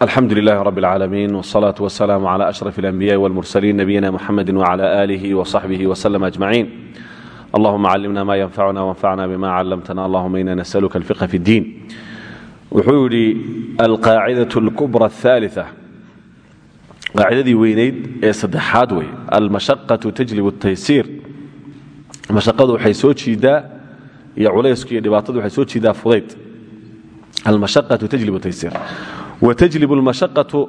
alxamdu lilahi rab اlcaalamiin wاsalaatu wasalaamu cla ashraf اlanbiyaءi wاlmursaliin nabiyina muxamedi wcla alihi wصaxbihi wslm ajmaciin allahuma callimna ma yanfacuna wanfacna bima callamtana allahuma ina nasaluka alfiqha fi اddiin wuxuu yidhi alqaacidaة اlkubra الثaaliثة qaacidadii weynayd ee saddexaad wey almashaqaةu tajlib الtaysiir mashaqadu waxay soo jiidaa iyo culaysku iyo dhibaatadu waxay soo jiidaa fudayd almashaqaةu tajlib الtaysiir watajlib lmashaqatu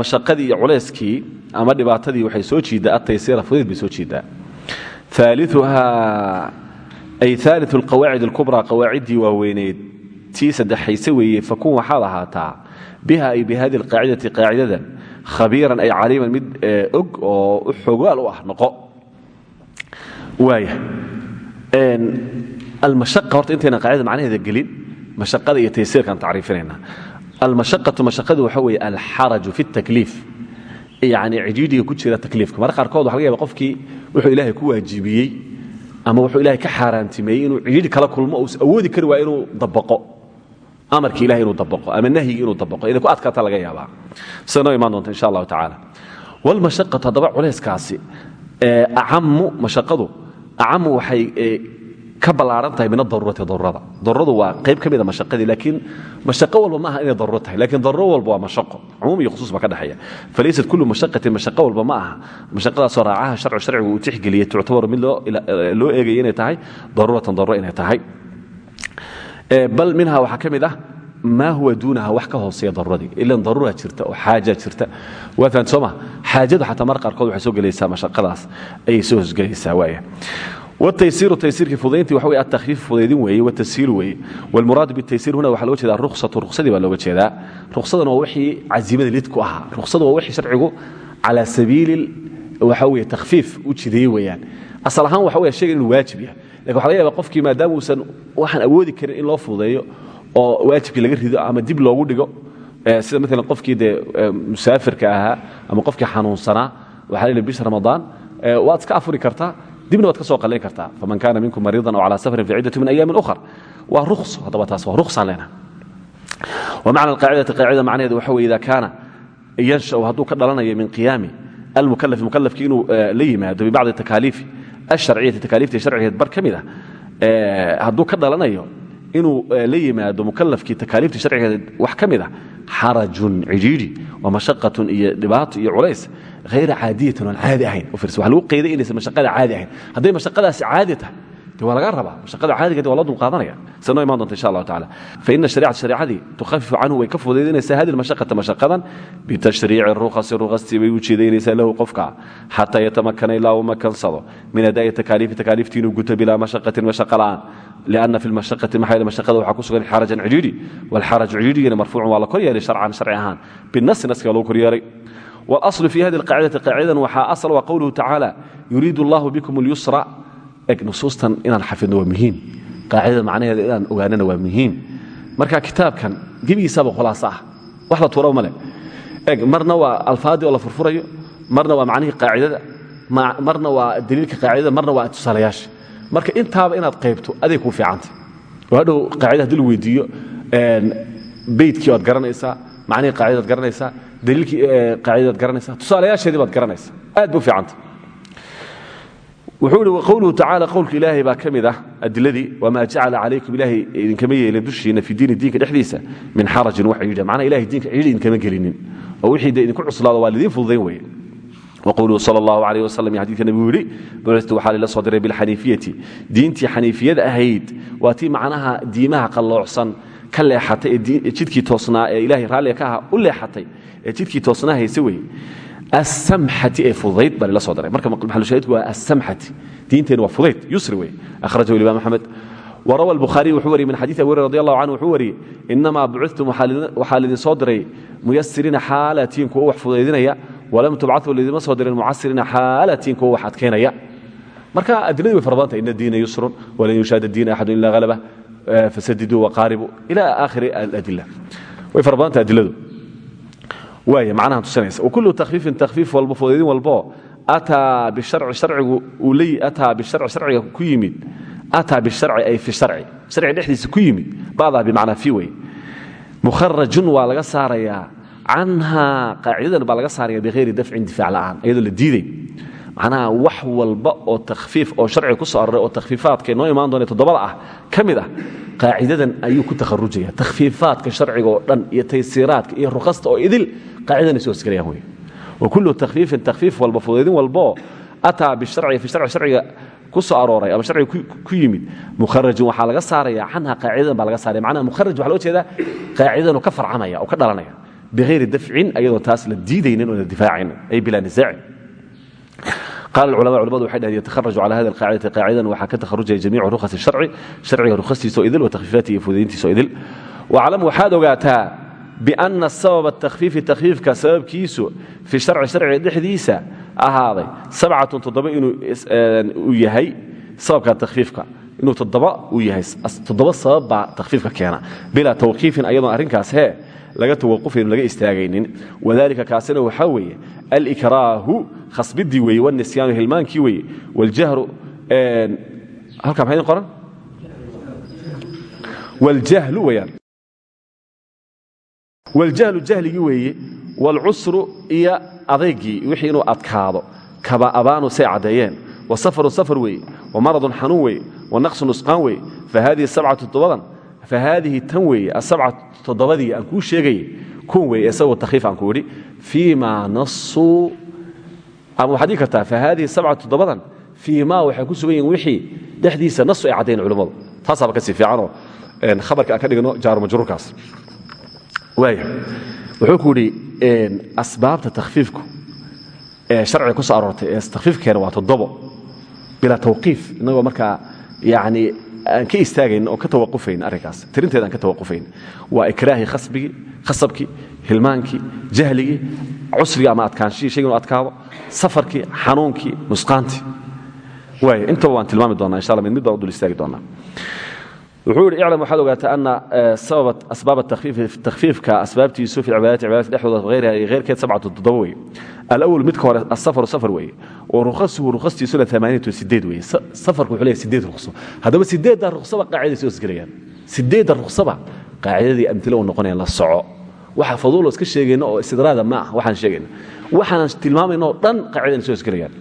mashaqadii iyo culayskii ama dhibaatadii waxay soo jiiddaa ataysiira fudayd bay soo jiiddaa aaliuhaa ay aali alqawaacid alkubraa qawaaciddii waaweyneyd tii saddexayse weeye fakun waxaad ahaataa biha ay bi hadi alqaacidati qaacidadan khabiiran ay caliiman mid og oo xogaal u ah noqo waaya almashaqa horta intaynan qaacidada macnaheeda gelin mashaqada iyo taysiirkaan tacriifinayna almashaqatu mashaqadu waxa weeye alxaraju fi اtakliif yani cidhiidhiga ku jira takliifka marka qaarkood waxa laga yaba qofkii wuxuu ilaahay ku waajibiyey ama wuxuu ilahay ka xaaraantimeeyey inuu cidhiidhi kala kulmo uusa awoodi kari waa inuu dabaqo amarkii ilahay inuu dabaqo ama nahyigii inuu dabaqo inay ku adkaata laga yaabaa sida noo imaan doonta insha allahu tacaala walmashaqatu haddaba culayskaasi acamu mashaqadu acamu waxay ka ballaaran tahay min adaruurati daruurada daruuradu waa qayb ka mida mashaqadii laakiin mashaqo walba ma aha inay daruuro tahay. Lakiin daruuro walba waa mashaqo. Cumuum iyo khusuus ka dhexeeya. Falaysat kullu mashaqatin mashaqo walba ma aha. Mashaqadaasoo raacaha sharcu sharcigu uu tixgeliyey tuctabaru mid loo eegaya inay tahay daruuratan daruuro inay tahay. Bal minha waxaa ka ah maa huwa duunaha wax ka hooseeya daruuradii. Ilan daruura jirta oo xaaja jirta. Waa fahan soo ma xaajadu xataa mar qaarkood waxay soo gelaysaa mashaqadaas. Ayay soo hosgelaysaa waaya wtaysiiru taysiirkii fudayntii waxa wey atakfiif fudaydin weeye watasiiru weeye wlmuraadu bitaysiir huna waxaa loga jeeda ruksatu ruksadii baa looga jeedaa ruksadan waa wixii cazimada lid ku ahaa ruksadu waa wixii sharcigu calaa sabiili waxa weye takhfiif u jideeye weeyaan asal ahaan waxa wey shaygan inuu waajib yahay laakiin waxa laga yaba qofkii maadaama uusan waxaan awoodi karin in loo fududeeyo oo waajibkii laga rido ama dib loogu dhigo sida maalan qofkii dee musaafirka ahaa ama qofkii xanuunsanaa waxa la bisha ramadaan waad iska afuri kartaa dibna waad ka soo qalayn kartaa. Faman kaana minkum mariidan aw calaa safarin faciddatu min ayaamin ukhar waa rukhs haddaba taas waa rukhsaan leenaha wamacna alqaacidati qaacida macnaheedu waxa weye ida kaana yanshau hadduu ka dhalanayo min qiyaami almukalafi mukalafki inuu la yimaado bibacdi takaaliifi alsharciyati takaaliiftii sharcigeed bar ka mid ah hadduu ka dhalanayo inuu la yimaado mukalafkii takaaliiftii sharcigeed wax ka mid ah xarajun cidhiidhi wa mashaqatun iyo dhibaato iyo culays hayra caadiyatin oan caadi ahayn. Waa lagu qayday inaysan mashaqada caadi ahayn. Hadday mashaqadaasi caadi tahay de waa laga rabaa? Mashaqada caadigeed waa loo dulqaadanaya? Sida noo iman donta insha allahu tacala faina shariicata shareicadii tukhafifu canhu way ka fudaydinaysaa hadi mashaqata mashaqadan bitashriici rukhasi rukhastii bay u jeedaynaysaa lahu qofka. Xataa yatamakana ilaa uu makansado min adaa'i takaaliifi takaaliiftii inuu guto bilaa mashaqatin mashaqa la'aan لأن في المشقة محل مشقة وxa ku sugan xaraجan cidhiidhi والxaraج cidhiidhigana marfuucun waa la kor yeelay sharcan sharci ahaan binasi naska waa lagu kor yeelay واlأصل في hadi القاacidati qaacidadan waxaa asل waa qowluhu tacaalى yuriid الlah bكم اليusra eg nusuustan inaan xafidno waa muhiim qaacidada macnaheeda inaan ogaanana waa muhiim marka kitaabkan gebigiisaba khulaas ah wax la tuuraba male eg marna waa alfaadii oo la furfurayo marna waa macnihii qaacidada marna waa daliilka qaacidada marna waa tusaalayaasha marka intaaba inaad qaybto aday kuu fiicanta oo hadhow qaacida haddii la weydiiyo beydkii waad garanaysaa macnihii qaacidadaad garanaysaa daliilkii qaacidadaad garanaysaa tusaalayaasheedii baad garanaysaa. Aad bay u wuxuu ihi qowluhu tacaala qowlka ilaahay baa ka mid ah adiladii wamaa jacala calaykum ilaahay idinkama yeelin fi diini diinka dhexdiisa min xarajin wax ciidha macnaha ilahay diinka ciidhi idinkama gelinin oo wixii dee idinku cuslaado waa lidiin fududayn weeye wqowluhu sal allahu aleh wasalam xadidka nebigu yidhi bucitu waxaa lila soo diray bilxaniifiyati diintii xaniifiyada ahayd waa tii macnaha diimaha qalloocsan ka leexatay ee jidkii toosnaa ee ilahay raalliga ka aha u leexatay ee jidkii toosnaa haysa wey asamxati ee fudayd baa lila soo diray marka maxalushahidku waa asamxati diinteenu waa fudayd yusri wey akhrajahu imaam axmed wrawa buhaariy wuxuu wariyey min xadii abi hurera radi walam tubcau lidima soo dirin mucasiriina xaalatiin kuwa wax adkaynaya marka adiladii way fara badantay ina diina yusrun walan yushaada diina axadu ila halaba fasadiduu waqaaribuu ila aakhiri aladila way fara badantay adiladu waaya macnahan tusinaysa wakulu takhfiifin takhfiif walbo fudaydin walbo ataa bisharci sharcigu uu leeyi ataa bisharci sharciga ku yimid ataa biharci ay fi harci harciga dhexdiisa ku yimid bacdaa bimacnaa fi wey mukharajun waa laga saarayaa canhaa qaacidadan baa laga saaraya bihayri dafcin difaac la'aan iyadoo la diiday. Macnaha wax walba oo takhfiif oo sharciga ku soo aroray oo takhfiifaadka noo imaan doona toddobada ah ka ah qaacidadan ayuu ku takharujaya. Takhfiifaadka sharciga oo dhan iyo taysiiraadka iyo rukhasta oo idil qaacidadan soo hosgelayaan wey wa kullu takhfiifin takhfiif walba fudaydin walboo ataa bisharci fi sharci sharciga ku soo arooray ama sharciga ku yimid. Mukharajin waxaa laga saaraya canha qaacidadan baa laga saaraya macnaha mukharaj waxa loo jeedaa qaacidadan uu ka farcamaya oo ka dhalanaya bihayri dafcin ayadoo taas la diidaynin oo la difaacaynin ay bilaa nisaacin qaala culama culamadu waxay dhahdeen yatakharaju cala hada alqaacidati qaacidan waxaa ka takharujaya jamiicu rukhasi sharci sharciga rukhastiisa oo idil wa takhfiifaatihi iyo fudayntiisa oo idil waclam waxaad ogaataa bianna sababa takhfiifi takhfiifka sababkiisu fi sharci sharciga dhexdiisa ahaaday sabcatun toddoba inuu yahay sababka takhfiifka inuu toddoba uu yahay toddoba sabab baa takhfiifka keena bilaa tawqiifin ayadoon arrinkaas hee laga tawaqufaynin laga istaagaynin. Wadalika kaasina waxaa weeye alkraahu khasbidii weeye wanisyaanu hilmaankii weeye wljahru halkaa maxay qoran waljahlu weyaan waljahlu jahligii weeye waalcusru iyo adaygii wixii inuu adkaado. Kaba abaanu say caddeeyeen. Wasafarun safar weeye wamaradun xanuun weeye wanaqsu nusqaan weeye. Fa haadihi sabcatu toddobadan fahaadihi tan weeye asabca toddobadii aan kuu sheegayay kun weeye isagoo takhiif aan ku idhi fii ma nasuu ama waxaad dhigi kartaa fahaadihi sabca toddobadan fii ma waxay ku sugan yihiin wixii dhexdiisa nasu ay caddayn culimmadu taasaaba ka sii fiicanoo khabarka aan ka dhigno jaarumajruurkaas waaya wuxuu ku yidhi asbaabta takhfiifku ee sharciga ku yacni aan ka istaagayn oo ka tawaqufayn arrinkaas. Tirinteeda aan ka tawaqufayn waa ikraahii khasbigii khasabkii hilmaankii jahligii cusrigii ama adkaanshihii shayga inu adkaado safarkii xanuunkii nusqaantii waaya intaba waan tilmaami doonaa insha alla mid mid baan u dul istaagi doonaa wuxuu yidhi iclam waxaad ogaataa ana sababa asbaab takhfiifka asbaabtiisu fi cibaadati cibaadati dhexdooda heyrkeed sabcatu toddoba weeye alawal midka hore asafaru safar weeye wa rukhasuhu rukhastiisuna amaaniyatu sideed weeye safarku wuxuu leeyahay sideed rukhso haddaba sideedda rukhsaba qaaciday soo hosgelayaan sideedda rukhsaba qaacidadii amtilo u noqonayaan la soco waxa faduulo iska sheegayno oo istidraada ma waxaan sheegayna waxaanan tilmaamayno oo dhan qaacidan soo hosgelayaan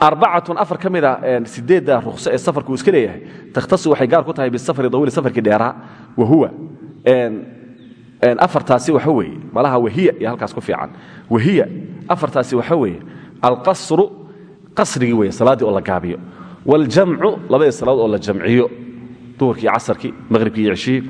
arbacatun afar ka mida sideedda rukhso ee safarku uu iska leeyahay. Takhtasu waxay gaar ku tahay bisafari dawiili safarkii dheeraa wa huwa. Afartaasi waxa weeye malaha wahiya iyo halkaas ku fiican. Wahiya afartaasi waxa weeye alqasru qasrigii weeye salaaddii oo la gaabiyo. Waاljamcu labadii salaadood oo la jamciyo duhurkii iyo casarkii maqhribkii iyo cishihii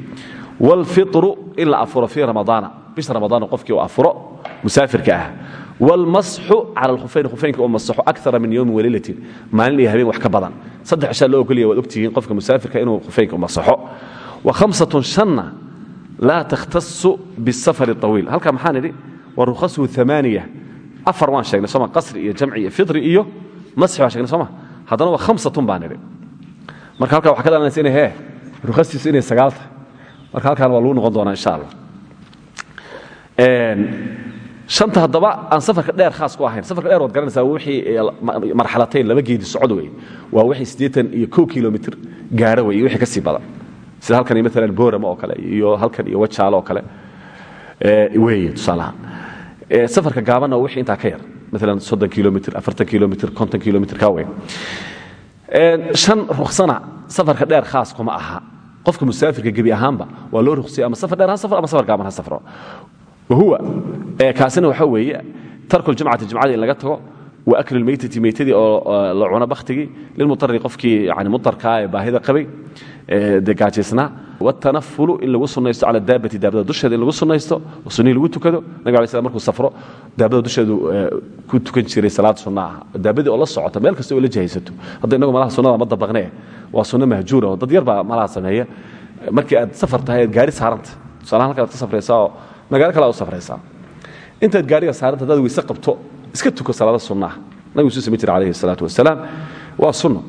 wاlfitru in la afuro fii ramadaana bisha ramadaana qofkii uu afuro musaafirka ah wاlmasxu cala alkhufayni khufeynka uu masaxo akara min yowmin waliilatin maalin iyo habeen wax ka badan saddex cishaa loo ogolaya waad ogtihiin qofka musaafirka inuu khufeynka masaxo wa hamsatun shanna laa takhtasu bisafari طawiil halkaa maxaan idhi wa rukhasuhu amaaniya afar waan sheegnay sooma qasri iyo jamci iyo fitri iyo masxi baan shegnay sooma haddana waa hamsatun baan idhi marka halkaa waxa ka dhalanaysa inay hee rukhastiisu inay sagaal tahay marka halkaan waa lagu noqon doonaa insha allah anta haddaba aan safarka dheer khaas ku ahayn. Safarka dheer waad garanaysaa wixii marxalatayn laba geedi socod wey waa wixii siddeetan iyo kow kilomitr gaaro wey wixii ka sii badan. Sida halkan iyo maalan boorama oo kale iyo halkan iyo wajaalo oo kale. Weeye tusaalahaan safarka gaabanna wixii intaa ka yar. Maalan soddon kilomitr afartan kilomitr konton kilomitr kaa weyn. Shan ruksana safarka dheer khaas kuma aha. Qofka musaafirka gebi ahaanba waa loo ruksiyay ama safar dheer ha safro ama safar gaaban ha safro wahuwa kaasina waxaa weeye tarku ljumcati jumcada in laga tago wa aklu lmaytati maytadii oo la cuno bakhtigii lilmutarri qofkii yani mutarkaa ee baahida qabay dee gaajaysnaa watanafulu in lagu sunnaysto cala daabati daabada dusheeda in lagu sunnaysto oo sunnihii lagu tukado nabig alay slam markuu safro daabada dusheedu ku tukan jiray salaad sunna ah daabadii oo la socota meel kasta oo la jahaysato hadda innagu malaha sunnada ma dabaqnee waa sunno mahjuura oo dad yar baa malaha sameeya markii aad safar tahay aad gaari saaranta tusaalahan halkaad ka safraysaa oo magaalo kala safraysaa intaad gaariga saaranta dad weyse qabto iska tuko salaada sunnaha nabigu suu samayn jira alayhi salaatu wasalaam waa sunna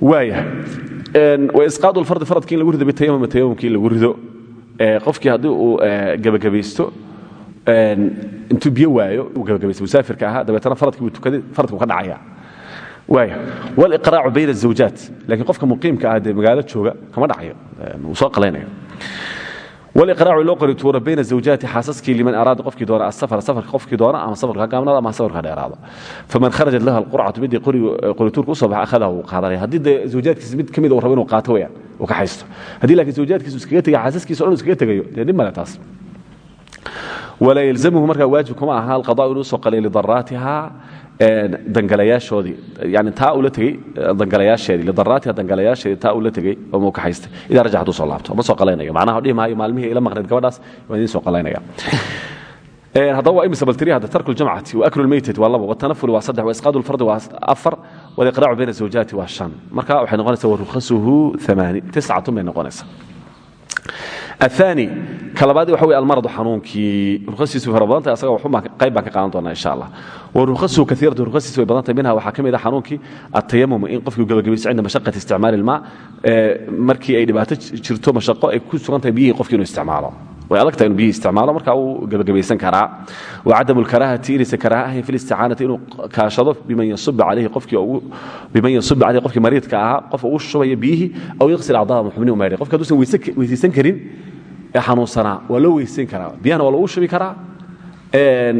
waaya wa isqaadu lfardi faradki in lagu rido bitayamum tayamumki in lagu rido. Qofkii haddii uu gebagabaysto intuu biyo waayo uu gebagabaysto musaafirka ahaa dabeetana faradkii buu tukaday faradku ka dhacaya. Waaya waliqraacu bayna azawjaat lakiin qofka muqiimka ah dee jooga kama dhacayo soo qalaynayo waliqraacu loo qori tuuro bayna zawjaati xaasaskii liman araada qofkii doona asafar safarka qofkii doona ama safarka ha gaabnaado ama safarka dheeraado faman kharajat lahu alqurcatu midii qorituurka u soo baxa akhadaha wuu qaadanaya haddii dee zawjaadkiisa mid ka mid uu rabo inuu qaato weyaan uu ka haysto haddii laakiin zawjaadkiisu iskaga tegay xaasaskiisa o dhan iskaga tegayo dee dhib male taas walaa yalzamhu markaa waajib kuma aha alqada inuu soo qalay lidaraatiha dangalayaashoodii yani taa ula tegey dangalayaasheedii lidaraatiha dangalayaasheedii taa ula tegey oo muu ka haystay. Idaa rajac hadduu soo laabto ma soo qalaynayo. Macnaha dhihi maalmihii ila maqneed gabadhaas waa idiin soo qalaynaya haddaba waa imisa baltiri hadda tarku ljamcati wa aklu lmeytati waa labo watanafuli waa saddex wa isqaadu lfardi waa afar waliqraacu bayna zawjaati waa shan. Marka waxay noqonaysaa warukhasuhu amaani tiscatun bay noqonaysaa aani kalabaadi waxa wey almaradu xanuunkii rukhasiisu fara badantay asaga qayb baan ka qaadan doonaa insha allah wa rukhasuhu kaiiratu rukhasiisu way badantay minha waxaa ka xanuunkii attayamum in qofkii gabagabaysto cinda mashaqati isticmaali ilmaa markii ay dhibaato jirto mashaqo ay ku sugan tahay biyihii qofkii inuu isticmaalo way adagta inu biyihii isticmaalo marka uu gabagabaysan karaa. Wa cadamu lkaraahati inaysan karaaha ahayn fi listicaanati inuu kaashado biman yasuba calayhi qofkii mariidka ahaa qof ugu shubaya biyihii aw yaqsil acdaada xubnihi u maydhay qofki haduusan weysaysan karin ee xanuunsanaa waa loo weysayn karaa. Biyahana waa loogu shubi karaa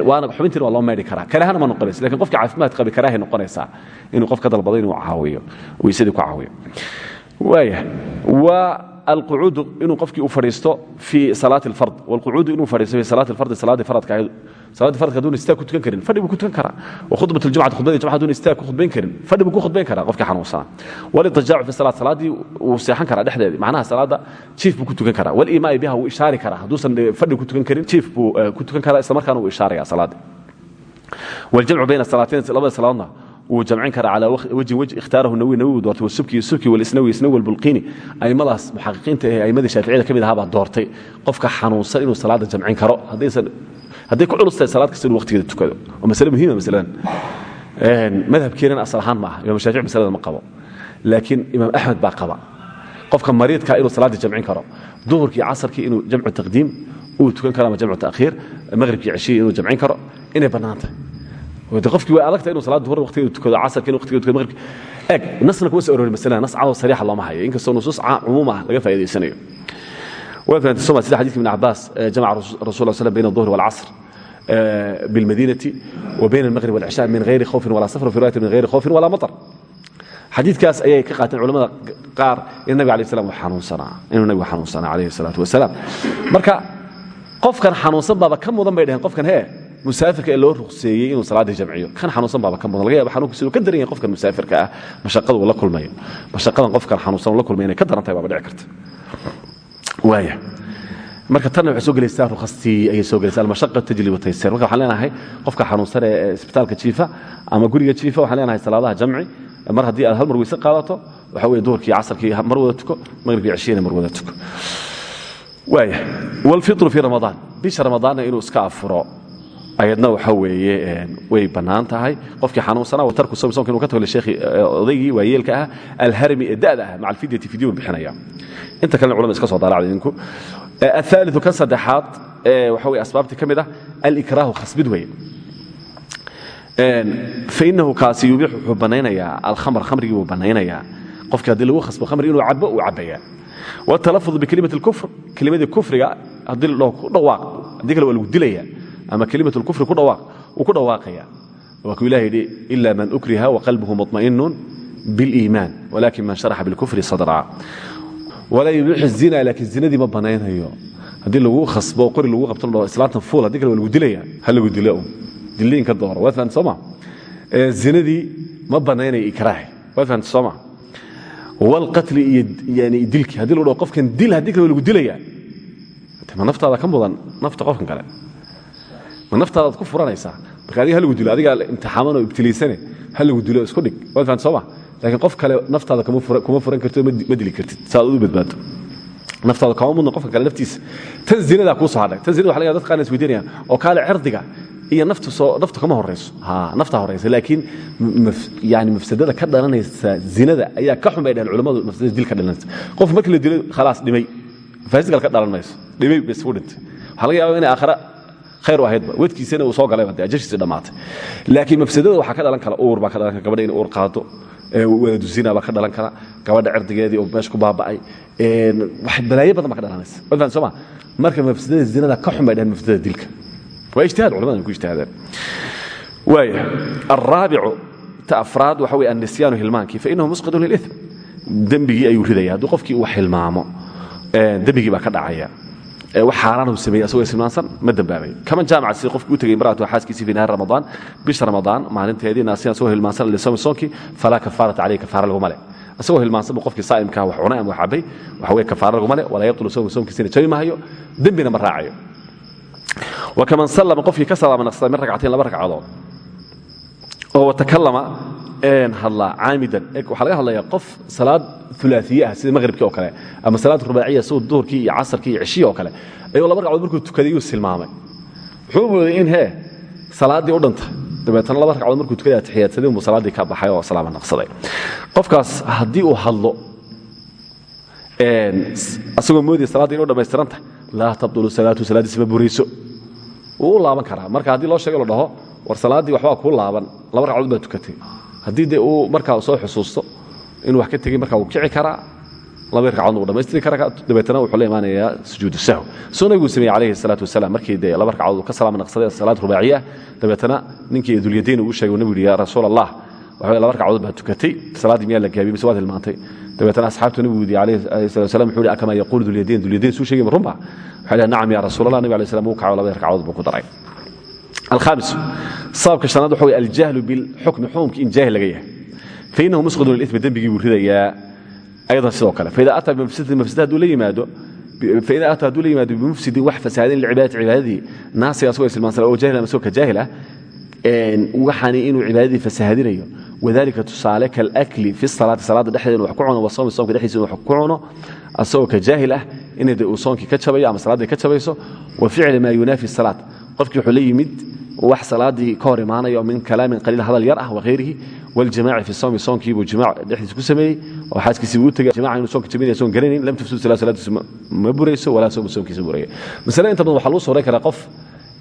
waana xubintiina waa loo maydhi karaa. Karaahana ma noqonaysa laakiin qofkii caafimaad qabi karaahay noqonaysaa inuu qof ka dalbado inuu caawiyo weysadii ku caawiyo. Waaya waa alqucuudu inuu qofkii u fadhiisto fii salaati alfard walqucuudu inuu fadhiisto fii salaati alfardi salaadii faradka salaadii faradka haduuna istaag ku tukan karin fadhi buu ku tukan karaa. Wa khudbat aljumcati khudbadii jumca haduuna istaag ku khudbayn karin fadhi buu ku khudbayn karaa qofkii xanuunsanaa walitajaacu fi salaat salaaddii wuu seexan karaa dhexdeedii macnaha salaadda jiif buu ku tukan karaa. Waliimaa'i biha wuu ishaari karaa. Hadduusan fadhi ku tukan karin jiif buu ku tukan karaa isla markaana wuu ishaaraya salaaddii waljamcu bayna salaatain labada salaadoodna wuu jamcin karaa calaa wajhin waj ikhtaarahu nawi nawigu doortay wasubki subki walisnawi isnawi walbulqiini aimadaas muxaqiqiinta ee aimadii shaaficiyada ka mid ahaa baa doortay qofka xanuunsan inuu salaada jamcin karo. Haddaysan hadday ku culus tahay salaad kasta inuu waqtigeeda tukado. Waa masale muhiima masaladan madhabkeenan asal ahaan ma aha imaam shaafici masalada ma qabo. Laakiin imaam axmed baa qaba. Qofka mariidka inuu salaaddii jamcin karo. Duhurkii casarkii inuu jamcu taqdiim uu tukan karo ama jamcu ta'khiir. Maqhribkii ceshihii inuu jamcin karo. Inay bannaan tahay de qofkii way adagta inuu salaad duhur waqtigeeda tukado casarka inuu waqtigeeda tukado maqribka eeg nasna kuma soo aroori masalada nas cadoo sariixa looma hayo inkastoo nusuus cumuum ah laga faa'iidaysanayo waa fahamtay soma sida xadiidka ibn cabbaas jamaca rasul slam bayna الظuhri والcasr بالmadinati wa bayna الmaqrib والcishaa min غayri khawfin walaa safr fi riwayati min غayri khawfin walaa maطr xadiidkaas ayay ka qaateen culamada qaar in nabig alay slam xanuunsanaa inuu nabigu xanuunsanaa alayhi الsalaatu wasalaam marka qofkan xanuunsan baaba ka mudan bay dhaheen qofkan hee musaafirka ee loo ruqseeyey inuu salaaddii jamciyo. Kan xanuunsan baaba ka mudan laga yaaba xanuunkiisa ka daran yahay qofkan ah mashaqada uu la kulmayo. Mashaqadan qofkan xanuunsan uu la kulmayo ka daran tahay dhici karta. Waaya marka tanna waxay soo gelaysaa rukhastii ayay soo gelaysaa almashaqa tajlib taysir marka waxaan leenahay qofka xanuunsan ee isbitaalka jiifa ama guriga jiifa waxaan leenahay salaadaha jamci. Mar haddii hal mar weyse qaadato waxa weeye duhurkii casarkii mar wada tuko maqribkii cishiyana mar wada tuko. Waaya walfitru fii ramadaan. Bisha ramadaanna inuu iska afuro ayadna waxa weeye way bannaan tahay. Qofkii xanuunsanaa watarku sawmi soomka inu ka tago lishekhi e, odaygii waayeelka ah alharmi ee da'da ah maca alfidyati fidyu bixinaya. Inta kalena culamada iska soo daaracda idinku. E, Aaliu kan saddexaad e, waxa weye asbaabtii ka mid ah alikraahu khasbid weeye. Fainahu kaasi yubiix wuxuu bannaynayaa alkhamr khamrigii buu bannaynayaa. Qofkii haddii lagu khasbo khamri inuu cabo uu cabbayaa. Waaltalafud bikelimat alkufr kelimadii kufriga haddii ldhawaaq haddii kale waa lagu dilaya ama kelimat kufri wuu ku dhawaaqaya. Waa kuu ilah yidhi ila man ukriha waqalbuhu muطmainu biliimaan walakin man sharaxa bikufri sadra. Walaa yubixu zina laakiin zinadii ma banaynayo. Haddii laguu khasbo qori lagu qabto islaantan fuul haddi kale waa lagu dilaya. Ha lagu dilo. Diliinka doora waad fahamta sooma zinadii ma banaynaya ikraahi. Waad fahamta sooma walqatli iyo yani dilki. Haddii lagu dhaho qofkan dil haddii kale waa lagu dilaya. Ma naftaada ka mudan nafta qofkan kale ma naftaadaad ku furanaysaa? Marka adiga dilo adigaa imtixaaman oo ibtiliisane ha lagu dilo isku dhig. Waad fahamta sooma laakiin qof kale naftaada kuma furan kartid ma dili kartid. Saad u badbaato naftaada kama mudna qofka kale naftiisa tan zinadaa kuu soo hadhay. Tan zinada waxa laga dad qaarna isweydiinayaan oo kaale cirdiga iyo naftu soo naftu kama horeyso ha nafta horeysa laakiin yani mafsadada ka dhalanaysa zinada ayaa ka xun bay dhahan dil ka dhalanaysa. Qof markii la dilo khalaas dhimay. Faasid kale ka dhalan dhimay bes u dhintay. Waxaa laga yaaba inay aakhira khayr ahaydba wedkiisana uu soo galayba dee ajashiisii dhammaatay laakiin mafsadada waxaa ka dhalan kara uur baa ka dhalan kara gabadha in uur qaado wada dusina baa ka dhalan kara gabadha cirdigeedii oo meesha ku baaba'ay. Balaayo badan baa ka dhalanaysa. Waad fahan sooma marka mafsadada zinada ka xun bay dhahan mafsadada dilka. Waa ijtihaad culamada ku ijtihaadeen. Waaya alraabicu ta afraad waxa weye annisyaanu hilmaankii fainahu musqidun lilithm dembigii ayuu ridaya hadduu qofkii uu hilmaamo dembigii baa ka dhacaya wax xaaraan uu sameeyey asagoo istilmaansan ma dembaabayo kaman jaamaca sidii qofkii u tegay imraatu xaaskiisii fi nahaar ramadaan bisha ramadaan maalinteedii naasiyan asagoo hilmaansan lisoomi soonkii falaa kafaarata caleyhi kafaara laguma leh. Asagoo hilmaansan buu qofkii saa'imkaa wax cunay ama wax cabay waxa weye kafaara laguma leh walaa yabtulu soomu soomkiisina jabi maayo dembina ma raacayo. Wakaman sallama qofkii ka salaama naqsada min ragcatain laba ragcadood oo watakallama hadlaa caamidan. Waxaa laga hadlayaa qof salaad ulaaiye ah sida maqhribkii oo kale ama salaad rubaaciya sida duhurkii iyo casarkii iyo ceshihii oo kale. Ayuu laba ragcadood markuu tukaday yuu silmaamay. Wuxuu mooday in hee salaaddii u dhantay dabeetana laba ragcadood markuu tukaday atixiyaadsadii unbuu salaaddii ka baxay oo salaama naqsaday. Qofkaas haddii uu hadlo asagoo moodaya salaaddii inuu dhammaystirantah laa tabdulu salaatu salaaddiisi ma burayso wuu laaban karaa. Marka haddii loo sheego la dhaho war salaaddii waxbaa kuu laaban. Laba ragcadood baa tukatay haddii de uu markaa soo xusuusto inuu wax ka tegey markaa uu kici karaa laba ragcadoodna uu dhammaystiri kara dabeetana wuxuu la imaanayaa sujuudu sahw suu nabiguu sameeyey calayhi salaatu wasalaam. Markii dee laba ragcadood uu ka salaam naqsaday salaad rubaaciya dabeetana ninkii dulyadayn uu sheegay nabigu yidhi yaa rasuul allah waxa laba ragcadood baa tukatay salaaddii miyaa la gaabiyey mise waad hilmaantay? Dabeetana asxaabtu nabigu yidhi calayhi salatu wasalam wuxuu yidhi akamaa yaquulu dulyadayn dulyadayn suu sheegay ma runba waxay dhahay nacam yaa rasuul allah nabi alayh salam uu kaco labada ragcadood buu ku daray alkhaamis sababka shanaad waxa weye aljahlu bilxukmi xukumkii in jaahil laga yahay. Fainahu musqidun lilimi dembigii buu ridayaa. Aydan sidoo kale faida ataa hadduu la yimaado bimufsidin wax fasaadin licibaadati cibaadadii naasiga asagoo istilmaansan oo jaahil ama isagoo ka jaahil ah waxaani inuu cibaadadii fasaahadinayo wadalika tusaale kalakli fi salaati salaada dhexdeeda wax ku cuno wasoomi soomka dhexdiisa wax ku cuno asagoo ka jaahil ah inay de uu soonkii ka jabayo ama salaaddii ka jabayso wa ficli maa yunaafi salaat. Qofkii wuxuu la yimid wax salaadii ka hor imaanaya oo min kalaamin qaliil hadal yar ah wakhayrihi waljimaaci fi sawmi soonkiibuu jimaac dhexdiisa ku sameeyey oo xaaskiisii u tegay jimaca inuu soonka jabinaya soon garanayn lam tufsid salaad salaadiisu ma burayso walaa soomu soonkiisa buraya masale inta badan waxaa lagu sooray karaa qof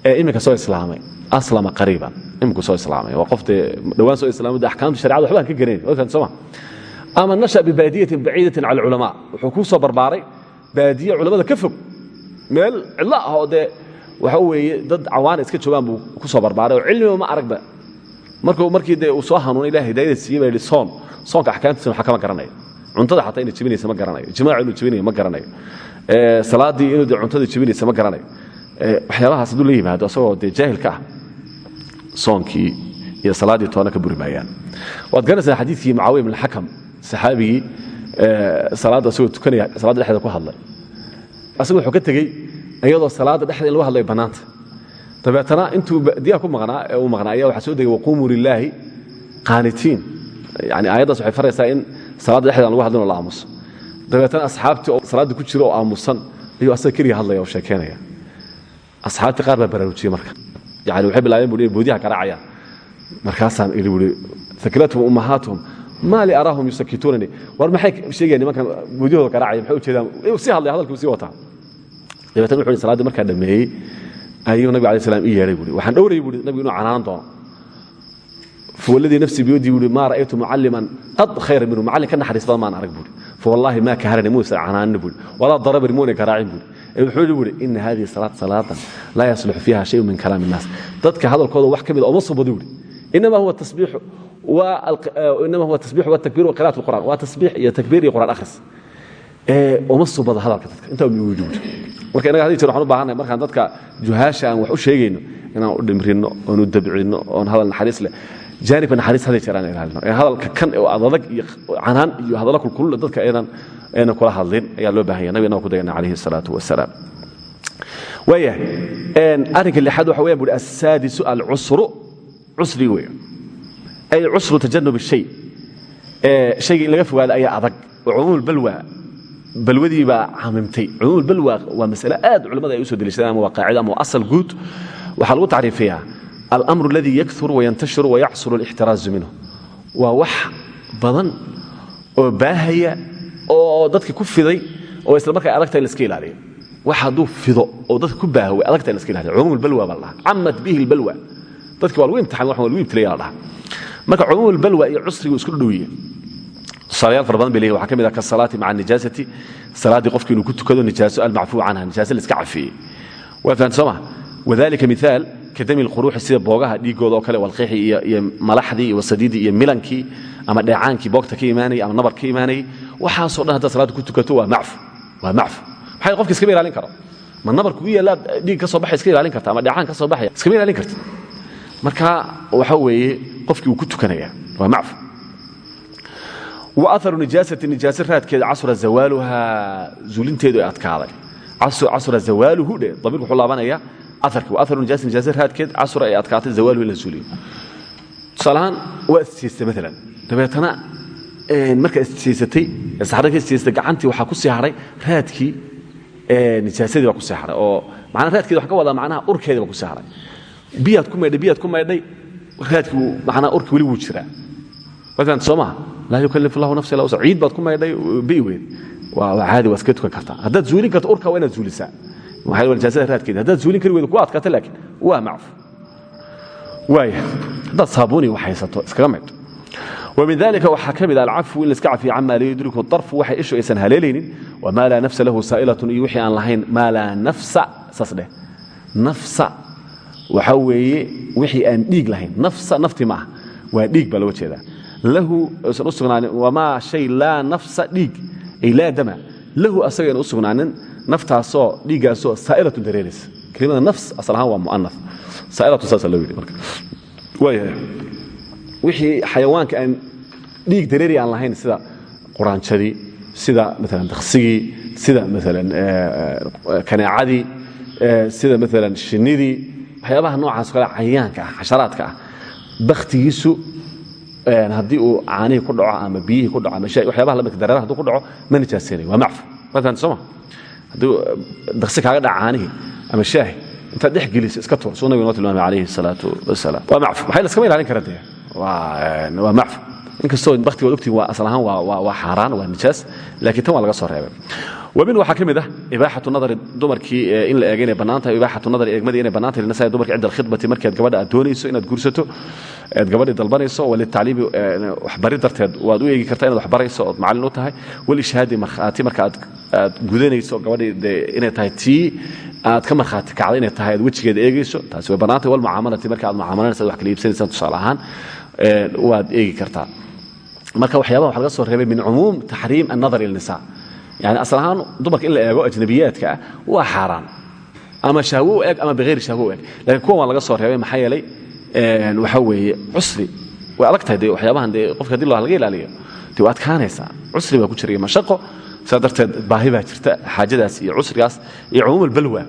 ee iminka soo islaamay. Aslama qariiban iminku soo islaamay. Waa qof dee dhowaan soo islaamay de axkaamta sharecada waxba aan ka garanayn. Wakan sooma ama nasha bibaadiyatin baciidatin cala alculamaa wuxuu ku soo barbaaray baadiye culamada ka fog. Meel cidlo ah oo dee waxa weeye dad cawaana iska joogaan buu ku soo barbaaray oo cilmiba ma aragba. Markuu markii uu soo hanuunay ilahay hidaayada siiyey baa yidhi soon soonka axkaamtiisa waxa kama garanayo. Cuntada xataa inay jebinaysa ma garanayo. Jimaacu inuu jebinayo ma garanayo. Salaaddii inuu cuntada jebinaysa ma garanayo. Waxyaabahaas hadduu la yimaado asagoo dee jaahilka ah soonkii iyo salaaddii toona ka buri waad garanaysaa xadiidkii mucaawiya ibn alxakam saxaabigii salaadda asagoo tukanaya salaadda dhexdeeda ku hadlay. Asagu wuxuu ka tegey iyadoo salaadda dhexda in lagu hadlayo bannaanta dabeetana intuu diyaa ku maqnaa ee uu maqnaa ayaa waxaa soo degay waquumuu lilaahi qaanitiin. Yani aayaddaas waxay faraysaa in salaadda dhexdeeda aan lagu hadlin oo la aamuso. Dabeetana asxaabtii oo salaadda ku jira oo aamusan ayuu asaga keliya hadlaya oo sheekeynaya. Asxaabtii qaar baa baraarujiyey marka. Yani waxay bilaabeen bui boodiyaha garaacayaan markaasaan iri buui akilathum ummahaatuhum maa li araahum yusakituunani war maxay sheegayaan nimankan boodiyahooda garaacaya maxay ujeedaan sii hadlaya hadalkii sii wataa dabeetna wuxu hi salaadii markaa dhammeeyey ayuu nabig alai slam ii yeedhay buui waxaan dhowrayay buui nabigu inuu canaanan doono. Waladii nafsi biyodii buui maa ra'aytu mucalliman qad khayra minhu. Macallin ka naxariis badan maan arag buui fawallaahi maa kaharani muusan canaanina buui walaa darabani muuna garaacin buui wuxuu buui ina hadihi salaad salaadan laa yasluxu fiiha shayu min kalaam innaas dadka hadalkooda wax ka mida ah, ooma subadi buui inama huwa tasbiixu watakbiir waqira'at qur'an waa tasbiix iyo takbiir iyo qur'aan akhris uma subada hadalka dadka. Intaa ugu joogto marka innaga haddii jir waxaan u baahannahay markaan dadka juhaasha aan wax u sheegayno inaan u dhimrinno oon u dabcinno oon hadal naxariis leh. Jaanibka naxariis haday jeer aan ilaalino ee hadalka kan ee adadag iyo canaan iyo hadalla kulkululle dadka aynan aynan kula hadlin ayaa loo baahan yahay. Nabiga inaan ku dayana calayhi salaatu wasalaam waayahay arrinka lixaad waxa weyan buuri assaadisu alcusru. Cusri weeyo. Ay cusru tajanub shay. Shayga in laga fogaado ayaa adag. Oo cumuumulbalwa balwadii baa camimtay cumuumulbalwa waa masale aad culimmada ay u soo deliishadeen ama waa qaacida ama waa asal guud. Waxaa lagu tacriifiyaa almru aladii yakuru wayantashiru wayacsulu alixtiraazu minhu. Waa wax badan oo baahaya oo dadka ku fiday oo isla markaa adagta in laska ilaaliyo. Wax hadduu fido oo dadka ku baaho way adagta in laska ilaaliyo. Cumuumulbalwa baa la dhahaa. Cammat bihi albalwa. Dadki waa lagu imtixaan waa lagu ibtilaya la dhahaa. Marka cumuumulbalwa iyo cusrigu isku dhowiye tusaalayaal fara badan bay leeyihiin waxaa ka mid ah kasalaati maca nijaasati. Salaaddii qofki inuu ku tukado nijaaso almacfuu canha nijaaso la iska cafeeyey waa fahamta soo ma? Wadalika miaal kadami lquruuxi sida boogaha dhiigooda oo kale walqiixi iyo malaxdii iyo wasadiidii iyo milankii ama dheecaankii boogta ka imaanayay ama nabar ka imaanayay waxaasoo dhan haddaad salaadda ku tukato waa macfu waa macfu maxay qofka iskama ilaalin karo? Ma nabar kugu yaallaa dhiig ka soo baxay iska ilaalin karta ama dheecaan ka soo baxaya iskama ilaalin karta? Marka waxa weeye qofkii uu ku tukanaya waa macfu wa aharu nijaasati nijaase raadkeeda casura zawaaluha zuulinteedu ay adkaaday. Casura zawaaluhu dhe damiirku wuxuu laabanaya aarki wa aharu nijaasa nijaase raadkeed casura ay adkaatay zawaaluhu in la zuuliyo tusaalahaan waa isjeestay maalan dabeetana markaa isjeesatay saxra ka isjeestay gacantii waxaa ku sii hadhay raadkii nijaasadii baa ku sii hadhay oo macnaa raadkeeda waxaan ka wadaa macnaha urkeedii baa ku sii hadhay biyaad ku maydhay biyaad ku maydhay raadkii macnaa urki weli wuu jiraa. Maalan soo maha laa yukalif lahu nafsa ila ciid baad ku maydhay bi weyn. Caadi waad iska tukan kartaa haddaad zuulin karto urka waa inaad zuulisaa. Maxaa nijaasada raadkeeda haddaad zuulin kari weydo ku adkaata laakiin waa macfu waaya haddaad saabuuni wax haysato iskaga maydh min mid ah alcafu in laska cafiyo camaa laa yudriku darfu waxa ishu aysan haleelaynin. Wamaa laa nafsa lahu saa'ilatun iyo wixii aan lahayn maa laa nafsa saas dheh. Nafsa waxaa weeye wixii aan dhiig lahayn. Nafsa nafti maaha. Waa dhiig baa looga lahu usan u sugnaanin wamaa shay laa nafsa dhiig ay dama. Lahu asagayna u sugnaanin naftaasoo dhiiggaasoo kelimada nafs asal waa mu'anaf saa'ilatun saasa loo wixii xayawaanka aan dhiig dareeri aan lahayn sida quraanjadii sida maalan daksigii sida maalan kaneecadii sida maalan shinnidii waxyaabaha noocaas kale cayayaanka ah xasharaadka ah haddii uu caanihii ku dhaco ama biyihii ku dhaco ama waxyabaha lamidka dareeraha haduu ku dhaco ma nijaaseenayo waa macfu. Maalan sooma hadduu daksi kaaga dhaca caanihii ama shaahi intaad dhex geliso iska tuur. Suu nabiga noo tilmaamay calayhi salaatu wasalaam waa macfu. Waxay laskama ilaalin kara dee waa macfu. Inkastoo baktigood ogtiin waa asal ahaan waa xaaraan waa nijaas laakiin tan waa laga soo reebay wmin waxaa ka mid ah dumarkii eh, in la eega inay bannaan tahay ibaaxatu nadari eegmadii inay bannaan tahay linnisaai dumarki cinda alkhidmati marki aad gabadha aad doonayso inaad guursato aad gabadhii dalbanayso eh, darteed waad u eegi kartaa inaad waxbarayso ood macallin u tahay. Walishhaadi markhaati marka aad gudanayso gabadhii inay tahay tii aad ka markhaati kacda inay tahay aad eegayso taasi way bannaan tahay walmucaamalati marka aad wax kala iibsanaysaan tusaale eh, waad eegi kartaa. Marka waxyabaha waxa laga soo reebay min cumuum taxriim annadar ilnisa yani asal ahaan dumarka in la eego ajnabiyaadka ah waa xaaraan ama shahwo u ama biayri shahwo u eg lakiin kuwan waa laga soo reebay maxaa yeelay waxaa weeye cusri way adag tahay de waxyaabahan dee qofka haddii laga ilaaliyo dee waa adkaanaysaa baa ku jira iyo mashaqo sidaa darteed baahi baa jirta xaajadaas iyo cusrigaas iyo cumuum albalwa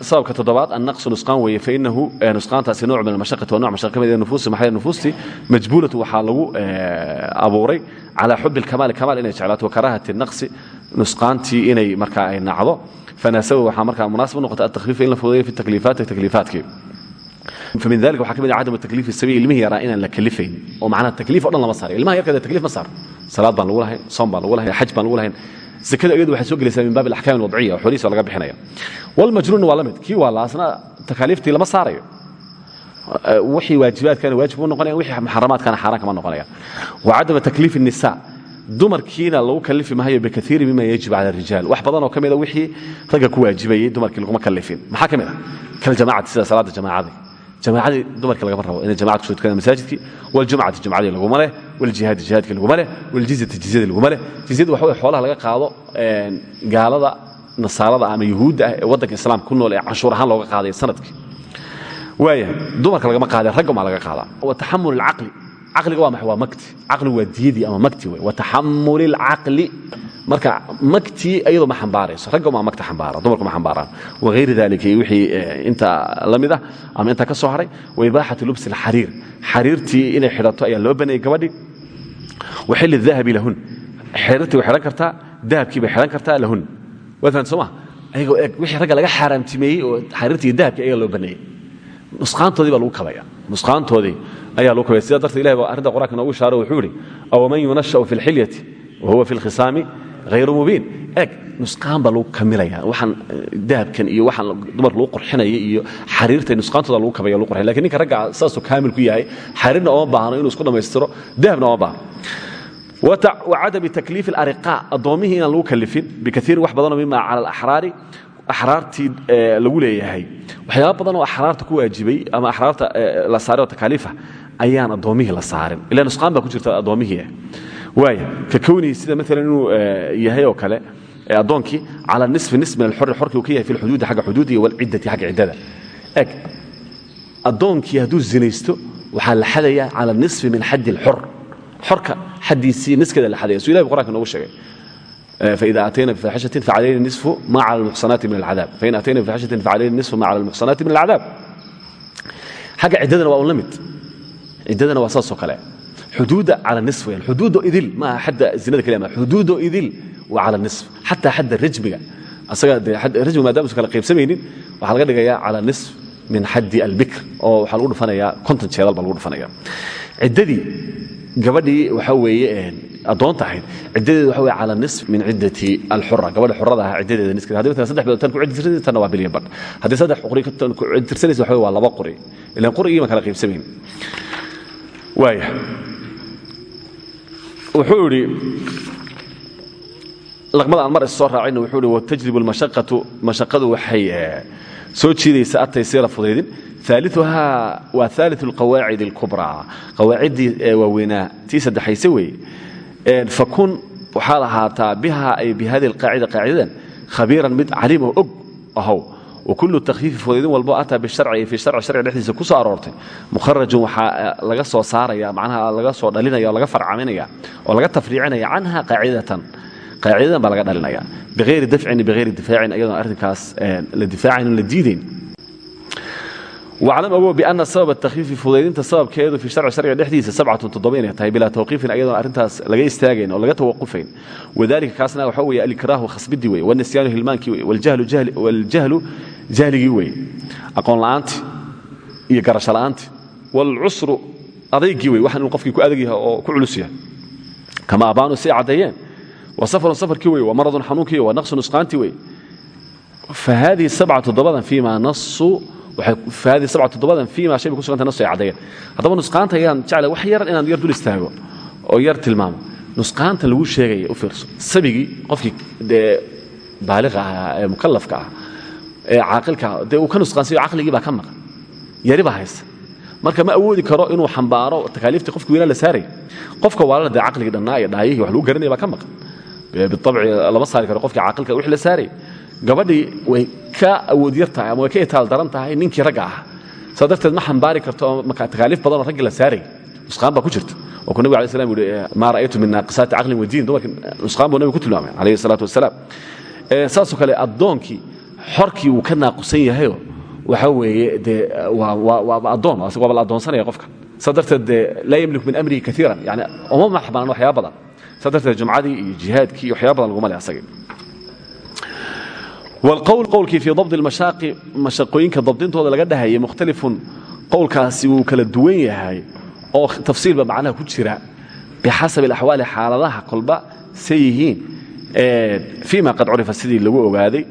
ababka todobaad annaqsu nusqaan weye fainahu nusqaantaasi nooc min almashaqati wa no mashaqa ka mid nufuusi maxayad nufuusti majbuulatu waxaa lagu abuuray calaa xubi alkamaali kamaal inay jeclaato wakaraahati naqsi nusqaantii inay markaa ay nacdo fanaasawi waxaa markaa munaasib u noqota atakfiif in la fudeeyo fi takliifaati takliifaadkii famin dalika waxa ka mid ah cadam takliifi sabi ilmihii yaraa inaan la kalifayn oo macnaha takliif o dhan lama saar ilmaha yarka dee takliif ma saar salaad baan lagu lahayn soom baan lagu lahayn xaj baan lagu lahayn. Zakada iyadu waxay soo gelaysaa min baab alaxkaam alwadciya oo xoolihiisa laga bixinaya. Walmajnuun waa la mid. Kii waa laasna takaaliiftii lama saarayo. Wixii waajibaadkana waajib u noqonaya wixii muxaramaadkana xaaraan kama noqonaya. Wa cadama takliif الnisa dumarkiina lagu kalifi maayo bikaiiri mima yajib cala rijaal. Wax badan oo ka mida wixii ragga ku waajibayey dumarkii laguma kalifin maxaa ka mid ah kaljamacati sida salaada jamaacada jamaacadii dumarka lagama rabo inay jamacad ku soo tukadaan masaajidkii waljumcati jumcadii laguma leh waljihaadi jihaadkii laguma leh waljizyati jizyadii laguma leh jizyadu waxa weye xoolaha laga qaado gaalada nasaarada ama yuhuudda ah ee waddanka islaamka ku nool ee canshuur ahaan looga qaaday sannadkii waaya dumarka lagama qaadee ragga maa laga qaadaa wa taxamul alcaqli caqliga waa maxay? Waa makti. Caqligu waa diyadii ama makti wey wa taxamul alcaqli marka maktii iyadu ma xambaarayso. Ragga maa magta xambaara dumarku ma xambaaraan. Wagayri dalika iyo wixii inta la mid ah ama intaa ka soo haray wa ibaaxatu lubsi alxariir xariirtii inay xidhato ayaa loo baneeyey gabadhii. Wa xilli dahabi lahun. Xiriirtii way xidhan kartaa dahabkii bay xidhan kartaa lahun. Waad fahamta soo ma? Ayagoo eeg wixii ragga laga xaaraamtimeeyey oo xariirtii iyo dahabkii ayaga loo baneeyey nusqaantoodii baa lagu kabaya nusqaantoodii ayaa lagu kabaya sidaa darteed ilahi baa arrinta qur'anka noogu ishaaro wuxuu yidhi awaman yunasha'u fi lxilyati wahuwa fi lkhisaami hayru mubiin. Eeg nusqaan baa lagu kamilaya waxaan dahabkan iyo waxaan dumarka lagu qurxinaya iyo xariirta nusqaantooda lagu kabaya lagu qurxinaya laakiin ninka ragga saasuu kaamil ku yahay. Xariirna ooma baahno inuu isku dhammaystiro. Dahabna ooma baahno. Wacadami takliif alariqaa addoommihii inaan lagu kalifin bikaiirin wax badanoo mima cala alaxraari axraartii lagu leeyahay. Waxyaaba badan oo axraarta ku waajibay ama axraarta la saaray oo takaaliifa ayaan addoommihii la saarin ila nusqaan baa ku jirta addoommihii waaya ka kownihi sida maalan inuu yahay oo kale addoonkii cala nisfi nis min alxori xorkii uu ka yahay fi lxuduudi xagga xuduudiga walciddati xagga ciddada eg addoonkii hadduu zinaysto waxaa la xadayaa cala nisfi min xaddi alxor xorka xaddiisii niskeeda la xadaya su ilahi bu qur'anka noogu sheegay فإذا أتينا بفاحشة فعلينا النصف ما على المحصنات من العذاب فإن أتينا بفاحشة فعلينا النصف ما على المحصنات من العذاب حاجة عددنا waa un lamid ciddadana waa saasoo kale. Xuduuda cala nisf weyaan xuduudo idil maaha xadda zinada kaliya ma xuduudo idil waa cala nisf. Xataa xadda rajmiga. Asaga dee rajmiga maadaama usan kala qaybsamaynin waxaa laga dhigayaa cala nisf min xaddi albikr oo waxaa lagu dhufanayaa konton jeedal baa lagu dhufanaya ciddadii gabadhii waxa weeye addoonta ahayd ciddadeeda waxa weye cala nisf min ciddati alxura gabadha xurada ahaa ciddadeeda niskeeda haddii matalan saddex bilood tan ku ciddi tirsanaysa tanna waa bilyan badh haddii saddex quri tan ku ciddi tirsanaysa waxa weye waa laba quri. Ilaan qurigii ma kala qaybsamayn waaya wuxuu idhi laqmada aan mar is soo raacayna wuxuu ihi watajlibu lmashaqatu mashaqadu waxay eh, soo jiidaysa ataysira fudaydin. Aaliuhaa waa aali lqawaacid اlkubraa qawaaciddii eh, waaweynaa tii saddexayse weeye. Fakun waxaad ahaataa bihaa ay bi hadi اlqaacida qaacidadan khabiiran mid caliim oo ahow wakulu takhfiifi fudaydin walbo ataa biharci iyo fi harci harciga dhexdiisa ku soo aroortay mukharajun waxaa laga soo saaraya macnaha laga soo dhalinaya oo laga farcaminaya oo laga tafriicinaya canha qaacidatan qaacidadan baa laga dhalinaya biayri dafcin bihayri difaacin ayadoon arrinkaas la difaacayn la diidayn waclam ogow bianna sababa takhfiifi fudaydinta sababkeedu fi sharci sharciga dhexdiisa sabcatun toddoba inay tahay bilaa tawqiifin ayadoon arrintaas laga istaagayn oo laga tawaqufayn wadalika kaasna waxaa weeye alikraahu khasbidii weye wannisyaanu hilmaankii weye waljahlu jahligii weye aqoon la'aanti iyo garasho la'aanti waalcusru adaygii weye waxan inuu qofkii ku adag yahay oo ku culus yahay kama abaanu si ay caddeeyeen wa safarun safarkii weye wa maradun xanuunkii wa naqsu nusqaantii weye fa haadihi sabca toddobadan fiima nasu adaba nusaanta ayaan jecla wax yaran inaan yar dul istaago oo yar tilmaamo. Nusaanta lagu sheegaya u fiirso. Sabigii qofkii dee baaliqa ahaa ee mukalafka ah uu ka nusqaansayo caqligii baa ka maqan. Yari baa haysta. Marka ma awoodi karo inuu xambaaro takaaliiftii qofki weynaa la saaray? Qofka waalana dee caqligii dhannaa iyo dhaayihii wax lagu garanaya baa ka maqan. Biabci lama saari karo qofkii caaqilka wix la saaraya gabadhii way ka awood yar ama ka itaal daran tahay ninkii ragga ah. Saa ma xambaari karto marka takaaliif badan oo raggi la saaray. Nusqaan baa ku jirta. Oo ku nabiga alayh salam yidhi maa ra'aytu min naaqisaati caqlin wa diin. Dumarka nusqaan buu nabiga ku tilmaamay calayhi salaatu wasalaam saasoo kale addoonkii xorkii wuu ka naaqusan yahayoo waxa weeye dee waa addoon waaba laguma le asagii wlqowl qowlkii fii dabdi lmashaaqi mashaqooyinka dabdintooda laga dhahaya mukhtalifun qowlkaasi wuu kala duwan yahay oo tafsiilba macnaha ku jira bixasabi alaxwaali xaaladaha kolba say yihiin fii ma qad curifa sidii lagu ogaaday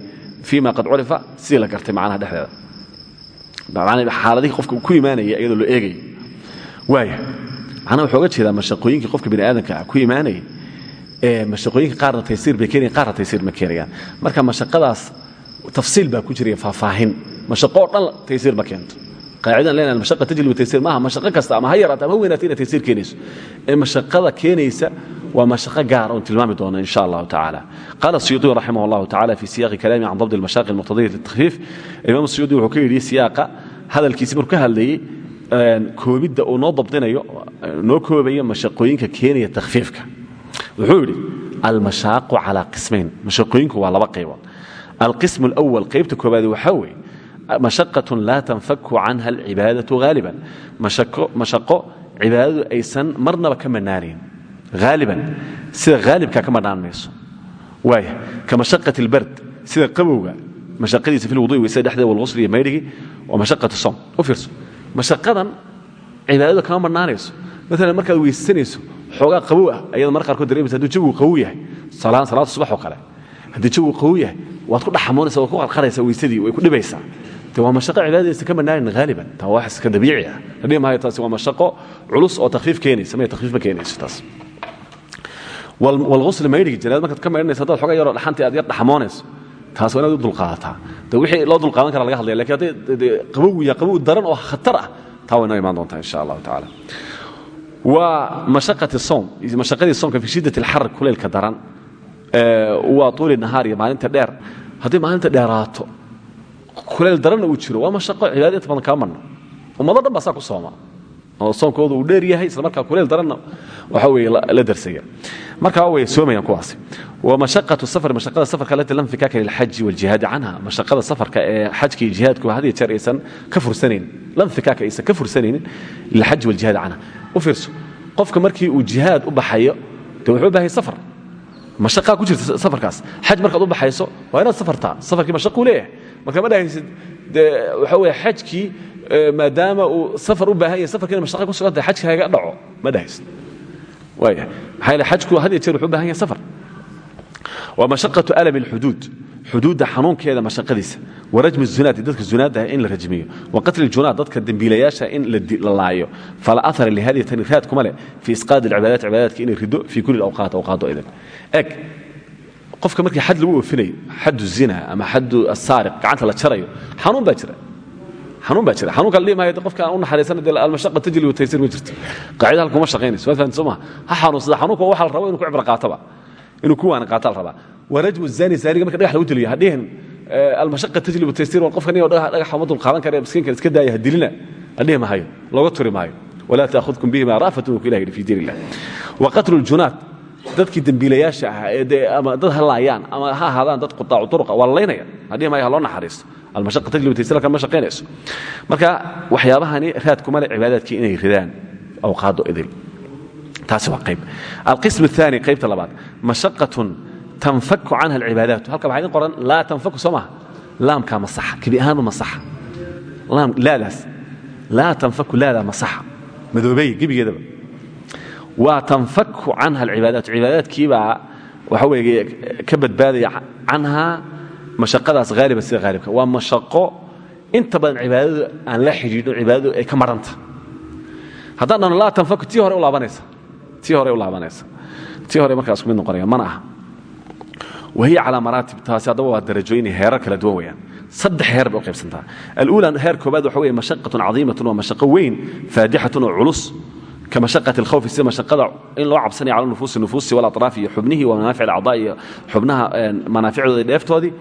fii qad curifa sidii la gartay macnaha dhexdeeda. Xaaladihii qofka ku imaanaya iyadoo loo eegaya waaya macnaha wuxuu oga jeedaa mashaqooyinkii qofka bini aadamka ah ku imaanaya mashaqooyinka qaarna taysiir bay keenayaan qaarna taysiir ma keenayaan. Marka mashaqadaas tafsiil baa ku jiraya faahfaahin. Mashaqo oo dhan taysiir ma keento. Qaacidan leenahay mashaqa maaha. Mashaqo kasta ama ha ama ha weynaato inay taysiir ee mashaqada keenaysa waa mashaqo gaar oon tilmaami doono insha allahu tacaala. Qaala suyuuطi raximah allahu tacaala fi siyaaqi kalaami can dabdi almashaaqi almuqtadiyati litakfiif imaam suyuudi wuxuu ka yidhi siyaaqa hadalkiisi markuu ka hadlayey uu noo dabdinayo noo koobayo mashaqooyinka keenaya takhfiifka wuxuu yidhi almashaaqu calaa qismayn. Mashaqooyinku waa laba qaybood. Alqism alawal qaybta koobaad waxaa weeye mashaqatun laa tanfaku canha alcibaadatu haaliban mashaqo cibaadadu aysan marnaba ka manaanayn. Haaliban sida haalibka ka mannaan mayso. Waaya ka mashaqati albard sida qabowga mashaqadiisa fi lwudu'i weysada dhexdeeda walghusli iyo maydhigii waa mashaqatu som u fiirso. Mashaqadan cibaadadu kama mannaanayso maalan markaad weysanayso xoogaa qabow ah ayada mar qaarkood dareemaysa haduu jawigu qawow yahay. Salaada subax oo kale. Haddii jawigu qawow yahay waad ku dhaxamoonaysa waad ku qarqaraysaa weysadii way ku dhibaysaa. De waa mashaqo cibaadadiisa ka bannaanin haaliban taa waa wax dabiici ah. La dhihi maayo taasi waa mashaqo culus oo takfiif keenaysa. Maya takfiif ma keenayso taas walghusli maydhigi janaad markaad ka maydhanaysa haddaad xoga yaroo dhaxantii aad yar dhaxamoonayso taas waa inaad u dulqaadataa. De wixii loo dulqaadan kara laga hadlaya laakiin hadday qabow ya qabow daran oo khatar ah taa way noo imaan doontaa insha allahu tacaala waa mashaqati soom mashaqadii soomka fi shiddat alxar kuleylka daran waa tuuli nahaar iyo maalinta dheer. Haddii maalinta dheeraato kuleyl daranna uu jiro waa mashaqo cibaadada badan kaa marno. Ummado dhan baa ku sooma. Oo soonkooda uu dheer yahay isla markaa kuleyl daranna waxa weeye la darsaya marka way soomayaan kuwaasi. Wamashaqatu safar mashaqada safarka alati lam fikaka lilxaji waljihaadi canha. Mashaqada safarka ee xajka iyo jihaadku had iyo jeer aysan ka fursanaynin lam fikaka aysan ka fursanaynin lilxaji waljihaadi canha u fiirso. Qofka markii uu jihaad u baxayo wuxuu u safar. Mashaqaa ku jirta safarkaas. Xaj markaad u baxayso waa inaad safartaa. Safarkii mashaquu leeyahay. Marka ma dhahaysid dee waxa weeye xajkii maadaama uu safar u baahan yahay safarkiina ku sugan tahay xajka dhaco. Ma dhahaysid waaya maxaa xajku had iyo u yahay safar waa mashaqatu alami alxuduud xuduudda xanuunkeeda mashaqadiisa warajmi zunaadi dadka zunaadaha in la rajmiyo. Wa qatli junaad dadka dembiilayaasha in la laayo. Fala ahara lihadihi tani raad kuma leh. Fii isqaadi alcibaadaat cibaadaadka inay rido fii kulli awqaat idan. Eg qofka markii xad lagu oofinayo xaddu zina ama xaddu asaariq gacanta la jarayo xanuun baa jira. Xanuun baa jira. Xanuunka la qofka aan u naxariisan almashaqa tajli wataysir ma jirto. Qaacida halka uma shaqaynayso. Waad fahamta soo maha ha xanuunsada xanuunka waxa la rabo inuu ku cibro qaataba inuu ku waana qaata la rabaa warajmu zani zaaniga marka dhagax lagu diliyo hadhihin almashaqa tajlibu taysir war qofka niyo dhagax uma dul qaadan kara miskiinka iska daaya hadilina hadhihi mahayo looga turi maayo walaa taakhudkum bihima ra'fatun ku ilahi yidhi fi diin illah wa qatlu ljunaad dadkii dembiilayaasha ah ee ama dad ha laayaan ama ha ahaadaan dad qutaacu turuqa waa la laynaya hadhihi maayo ha loo naxariisto almashaqa tajlibu taysir halkan ma shaqaynayso. Marka waxyaabahani raad kuma leh cibaadaadkii inay ridaan awqaado idil taasi waa qayb. Alqism aani qaybta labaad. Mashaqatun tanfaku canha alcibaadaatu. Halka waxaa idin qoran laa tanfaku soo maaha. Laamkaa masaxa kibi ahaanba masaxa laadaas. Laa tanfaku laadaa masaxa. Madoobey gebigeedaba. Waa tanfaku canha alcibaadaatu. Cibaadaadkiibaa waxa weeye ka badbaadaya canhaa mashaqadaas haaliban sida haalibka waa mashaqo inta badan cibaadadu aan la xidhiidho cibaadadu ay ka maranta. Haddaan dhahno laa tanfaku tii hore u laabanaysa tii hore u laabanaysa. Tii hore markaas ku mid noqonaya mana aha. Wahiya calaa maraatib taasi haddaba waa darajooyin heerar kala duwan weeyaan. Saddex heer bay u qaybsantaa. Aluula heer koobaad waxa weeye mashaqatun cadiimatun waa mashaqo weyn faadixatun oo culus. Ka mashaqati alkhawfi sida mashaqada in loo cabsanaya cala nufuusi nufuusi walatraaf iyo xubnihii wa manaafic alacdaa iyo xubnaha manaaficdooda iyo dheeftoodii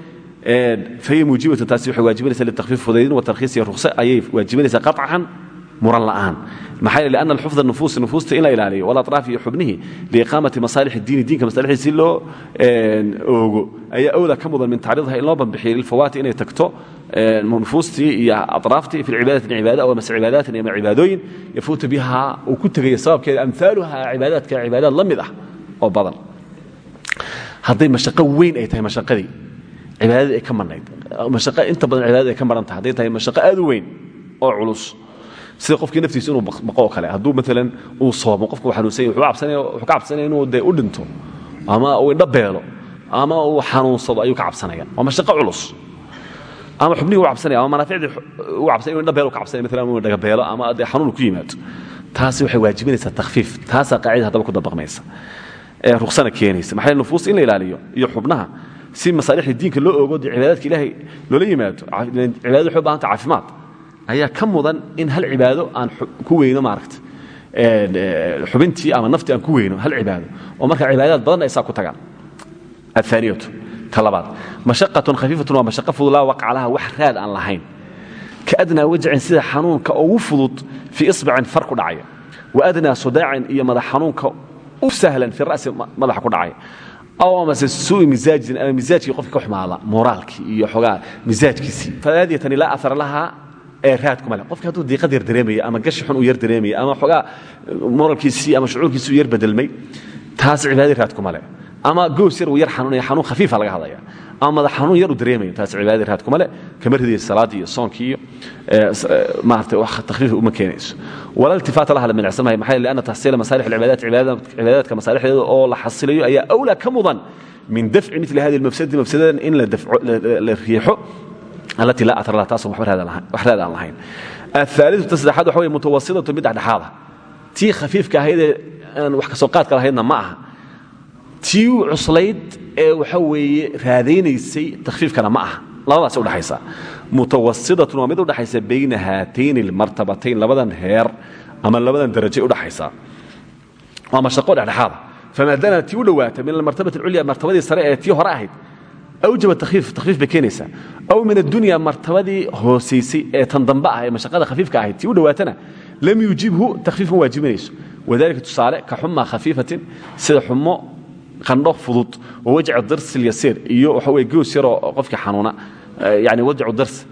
fahiya muujibatun taasi waxay waajibanaysaa litakfiif fudaydin wa tarkhiis iyo ruqse ayay waajibanaysaa qaطcan muran la'aan maxaa yeele lianna alxufda nufuusi nufuusta in la ilaaliyo walatraaf iyo xubnihii liiqaamati masaalix diini diinka masaalixdii si loo oogo ayaa awda ka mudan min tacriidha in loo banbixiyo lilfawaati inay tagto nufuustii iyo atraaftii fi cibaadatin cibaada aw mase cibaadaatin ama cibaadooyin yafuuta bihaa uu ku tegaya sababkeeda amaaluha cibaadaadka cibaadaad la mid ah oo badan. Hadday mashaqo weyn ay tahay mashaqadii cibaadadii ay ka marnayd mashaqo inta badan cibaadadii ay ka maran tahay hadday tahay mashaqo aad u weyn oo culus sida qofkii naftiisa inuu baqo oo kale hadduu maalan uu soomo qofku xanuunsanya wuxuu ka cabsanaya inuu u dhinto ama uu indho ama uu xanuunsado ayuu ka cabsanaya. Waa culus. Ama xubnihii u cabsanaya ama manaaficdii u cabsanaya inuu indho beelo ka cabsanaya maalan ama dee xanuun ku yimaado taasi waxay waajibinaysaa takhfiif. Taasaa qaacida haddaba ku dabaqmaysa ee ruksana keenaysa. Maxaa nufuus in la ilaaliyo iyo xubnaha si masaalixda diinka loo ogo dee cibaadaadka ilaahay loola yimaado cibaadadu waxay u ayaa ka mudan in hal cibaado aan ku weyno maaragta xubintii ama naftii aan ku weyno hal cibaado. Oo marka cibaadaad badan ay saa ku tagaan. Aلثaaniyatu ta labaad. Mashaqatun khafiifatun waa mashaqa fudud laa waqca laha wax raad aan lahayn. Kaadnaa wajcin sida xanuunka ugu fudud fii isbacin far ku dhacaya. Waadnaa sudaacin iyo madax xanuunka u sahlan fi ra'si madaxa ku dhacaya. Aw amase suui misaajin ama misaajkii qofka ka xumaada moraalkii iyo xogaa misaajkiisii fadaadiyatani laa aar lahaa raadkuma leh qofki hadduu diiqad yar dareemaya ama gashi xun uu yar dareemaya ama xogaa moralkiisii ama shucuurkiisii u yar bedelmay taas cibaadadii raadkuma leh ama goos yar uu yar xanuunaya xanuun khafiifa laga hadlaya ama madax xanuun yar uu dareemaya taas cibaadadii raad kuma le kama ridaysa salaaddii iyo soonkii iyo maarata wax takhfiifa uma keenayso. Wala iltifaata laha la milicsan maayo maxaa lianna taxsiila masaalix alcibaadaat cibaadaadka masaalixdeeda oo la xasilayo ayaa awlaa ka mudan min dafci mili hadi mafsadati mafsadadan in la riixo alatii laa atar laha taasoo wax raad aan lahayn aaliu ta saddexaad waxa wey mutawasitatu mid dhexdhexaada. Tii khafiifka ahaydee aan wax ka soo qaadka lahaydna ma aha. Tii cuslayd ee waxa weeye raadaynaysay takhfiifkana ma aha. Labadaas udhexaysa mutawasitatun waa mid udhexaysa bayna haatayn almartabatayn labadan heer ama labadan darajay udhexaysa waa mashaqo dhexdhexaada. Famaadana tii u dhowaata min almartabati alculya martabadii sare ee tii hore ahayd awjaba takhiif takhiif bay keenaysaa aw min addunya martabadii hoosaysay ee tan dambe ah ee mashaqada khafiifka ahayd tii u dhowaatana lam yujibhu takhfiif ma waajibanayso wadalika tusaale ka xuma khafiifatin sida xumo qandho fudud wa wajcu dars alyasiir iyo waxa weye goos yaroo qofkii xanuuna yani wajcu dars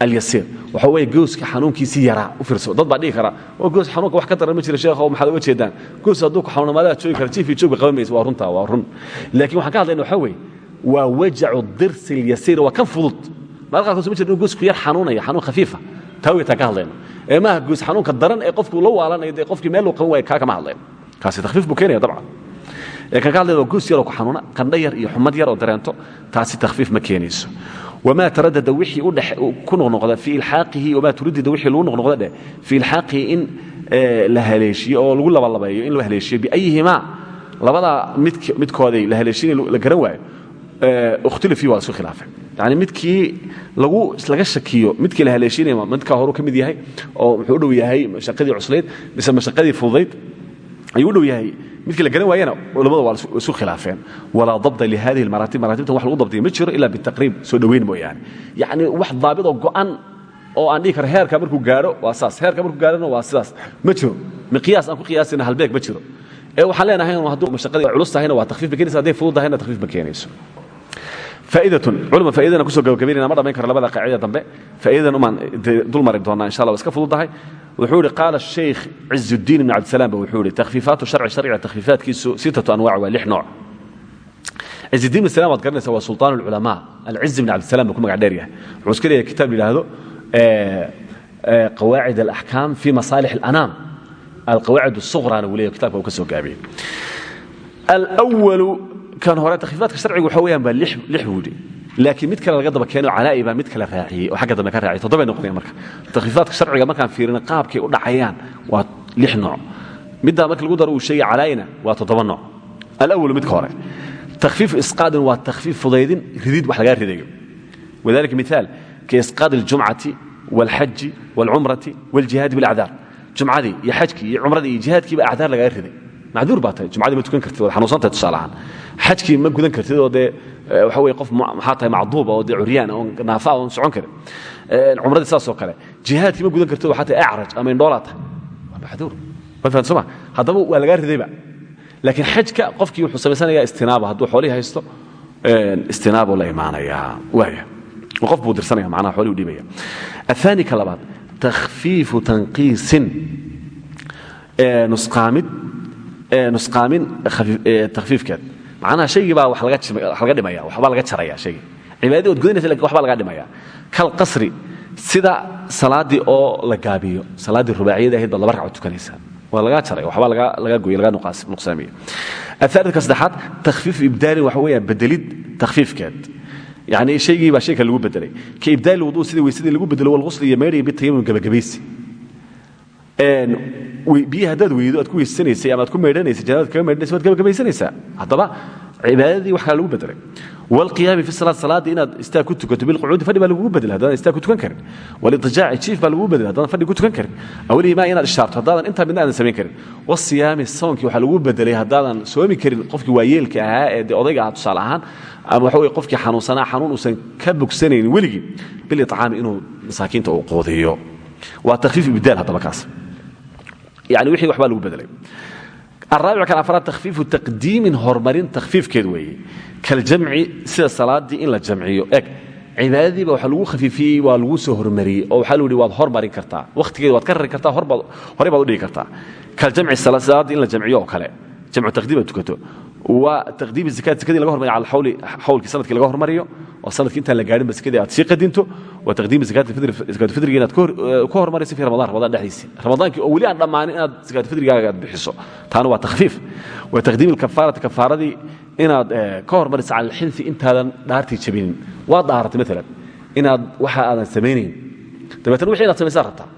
alyasiir waxa weye gooska xanuunkiisii yaraa u fiirso dad baa dhihi kara oo goos xanuunka wax ka daran ma jira sheekho maxaad uga jeedaan goos hadduu waa wajacu dirsi اlyasiir waa kan fudud. Maal qaarkood ma jir inu goosku yar xanuunaya xanuun khafiifa. Taa weytaan ka hadlayno ee maaha goos xanuunka daran ee qofku la waalanayo dee qofkii meel uu qaban waaya kaa kama hadlayno kaasi takhfiif buu keenaya dabcan. Ee kan ka hadlayna waa goos yaroo ku xanuuna qandho yar iyo xumad yar oo dareento taasi takhfiif ma keenayso. Wamaa taradada wixii ku noqnoqda fii ilxaaqihi wamaa turadida wixii lagu noqnoqda dheh fii ilxaaqihi in la midkooday la haleeshin la garan waayo اkhtilif waa isu khilaafay. Yani midkii lagu laga shakiyo midkii la haleeshinaya midkaa horu ka mid yahay oo muxuu u dhow yahay mashaqadii cuslayd mise mashaqadii fududayd ayuu u dhow yahay. Midkii la garan waayana culamadu waa isu khilaafeen. Walaa dabda lihadihi maraatib maraatibtan wax lagu dabdiya ma jiro ila bitaqriib soo dhoweyn mooyaane. Yacni wax daabidoo go'an oo aan dhihi karo heerka markuu gaadho waa saas. Heerka markuu gaadhona waa sidaas ma jiro. Miqiyaas aan ku qiyaasina halbeeg ma jiro. Ee waxaan leenahay hadduu mashaqadii culus tahayna waa takhfiif ma keenaysa hadday fudud tahayna takhfiif ma keenayso culma faidana ku soo gabagabaynayna ma dhamayn karo labada qaacida dambe. Faa'idadan umaan dul mari doonnaa insha allah wa iska fududahay. Wuxuu ihi qaala shaykh cizudiin ibn cabdisalaam ba wuxuu ihi takhfiifaatu sharci sharciga takhfiifaatkiisu sittatu anwac waa lix nooc. Cizudiin ibn salam waad garanaysa waa sultaan alculamaa alciz ibn cabdisalam buu ku magac dheer yahay. Wuxuu iska leeyahay kitaab yidhaahdo qawaacid alaxkaam fi masaalix alanaam. Alqawaacid الsuqrana wuu leeyahay kitabka uu ka soo gaabiyey kan horeeta khifaadka sharcigu waxa weyaan baa lix buudhi laakiin mid kale laga daba keenoo canaa'i baa mid kale raaciyey oo xagga dambe ka raaciyay toddobay noqdeen marka takhiifaadka sharciga markaan fiirino qaabkay u dhacayaan waa lix nooc middaa marka lagu daro uu sheegay calaa'ina waa toddoba nooc alawalu midka hore takhfiif isqaadin waa takhfiif fudaydin ridiid wax lagaa ridayo wadalika miaal ka isqaadi aljumcati waalxaji waalcumrati waaljihaadi bilacdaar jumcadii iyo xajkii iyo cumradii iyo jihaadkiiba acdaar lagaga riday macduur baa tahay jumcadii ma tukan kartid waad xanuunsantahay tusaale ahaan. Xajkii ma gudan kartid oo dee waxa weye qof maxaa tahay macduuba oo dee curyaan oo naafaa oon socon karin. Cumradii saasoo kale jihaadkii ma gudan kartid waxaa tahay acraj ama indhoolaa tahay. Waa macduur waa fahan soo ma? Haddaba waa lagaa ridayba laakiin xajka qofkii wuxuu samaysanayaa istinaaba hadduu xoolihii haysto istinaabuu la imaanayaa. Waaya qof buu dirsanaya macnaha xoolihii u dhiibaya athani ka labaad takhfiifu tanqiisin. Nusqaamid nusqaamin takfiifkeed macnaha shaygii baa wax laga dhimaya waxbaa laga jaraya shaygii cibaadadii ood gudanaysa laakiin waxbaa laga dhimaya kal qasri sida salaaddii oo la gaabiyo salaaddii rubaaciyada ahayd baad laba ragco tukanaysaa waa lagaa jaray waxbaa laga goye laga nuqsaamiyo athaalidka saddexaad takhfiif ibdaalin waxa weeyaan bedelid takhfiifkeed yani shaygii baa shayka lagu bedelay ka ibdaali wuduu sidii weysadii lagu bedelo walghusli iyo meydhiga bitayamum gabagabaysi biyi haddaad weydo aad ku weysanaysay ama aad ku maydhanaysay janaabad kaga maydhanaysa waad gabagabaysanaysaa haddaba cibaadadii wax kala lagu bedelay waalqiyaami fi salaat salaaddii inaad istaag ku tukato bilqucuudi fadhi baa lagugu bedela haddaadan istaag ku tukan karin. Walitijaaci jiif baa lagugu bedela haddaadan fadhi ku tukan karin. Awlihimaa inaad ishaarto haddaadan intaa midna aadan samayn karin. Wasiyaami soonkii waxaa lagugu bedelay haddaadan soomi karin qofkii waayeelka ahaa ee dee odayga ahaa tusaale ahaan ama waxa weye qofkii xanuunsanaa xanuun uusan ka bogsanaynin weligii bilicaami inuu masaakiinta uu quudiyo waa takfiif ibdaal haddaba kaas. Yani wixii waxbaa lagu bedelay. Araabic kan afraad takhfiifu taqdiimin horumarin takhfiifkeed weeye. Kaljamci sida salaadii in la jamciyo. Eg cibaadadiiba waxa lagu khafiifiyey waa lagu soo hormariyey oo waxaa luyidhi waad hormarin kartaa. Wakhtigeeda waad ka rari kartaa horey baad u dhigi kartaa. Kaljamci salaadii in la jamciyo kale. Jamcu taqdiim tukato waa taqdiimi zakaad zakadii laga hormariyo cala xawli xawlkii sannadkii laga hormariyo oo sannadkii intaan la gaarinba zakadii aad sii qadinto. Waa taqdiimi zakaatulfidriga inaad ku hormarayso fi ramadan ramadan dhexdiisii ramadaankii oo weli aan dhammaanin inaad zakaatulfidrigaaga aad bixiso. Taana waa takhfiif waa taqdiimi alkafaarati kafaaradii inaad ka hormariso cala alxinfi intaadan dhaartii jabinin. Waad dhaaratay maalan inaad waxa aadan samaynayn dabeetana wixii inaad samaysaa rabtaa.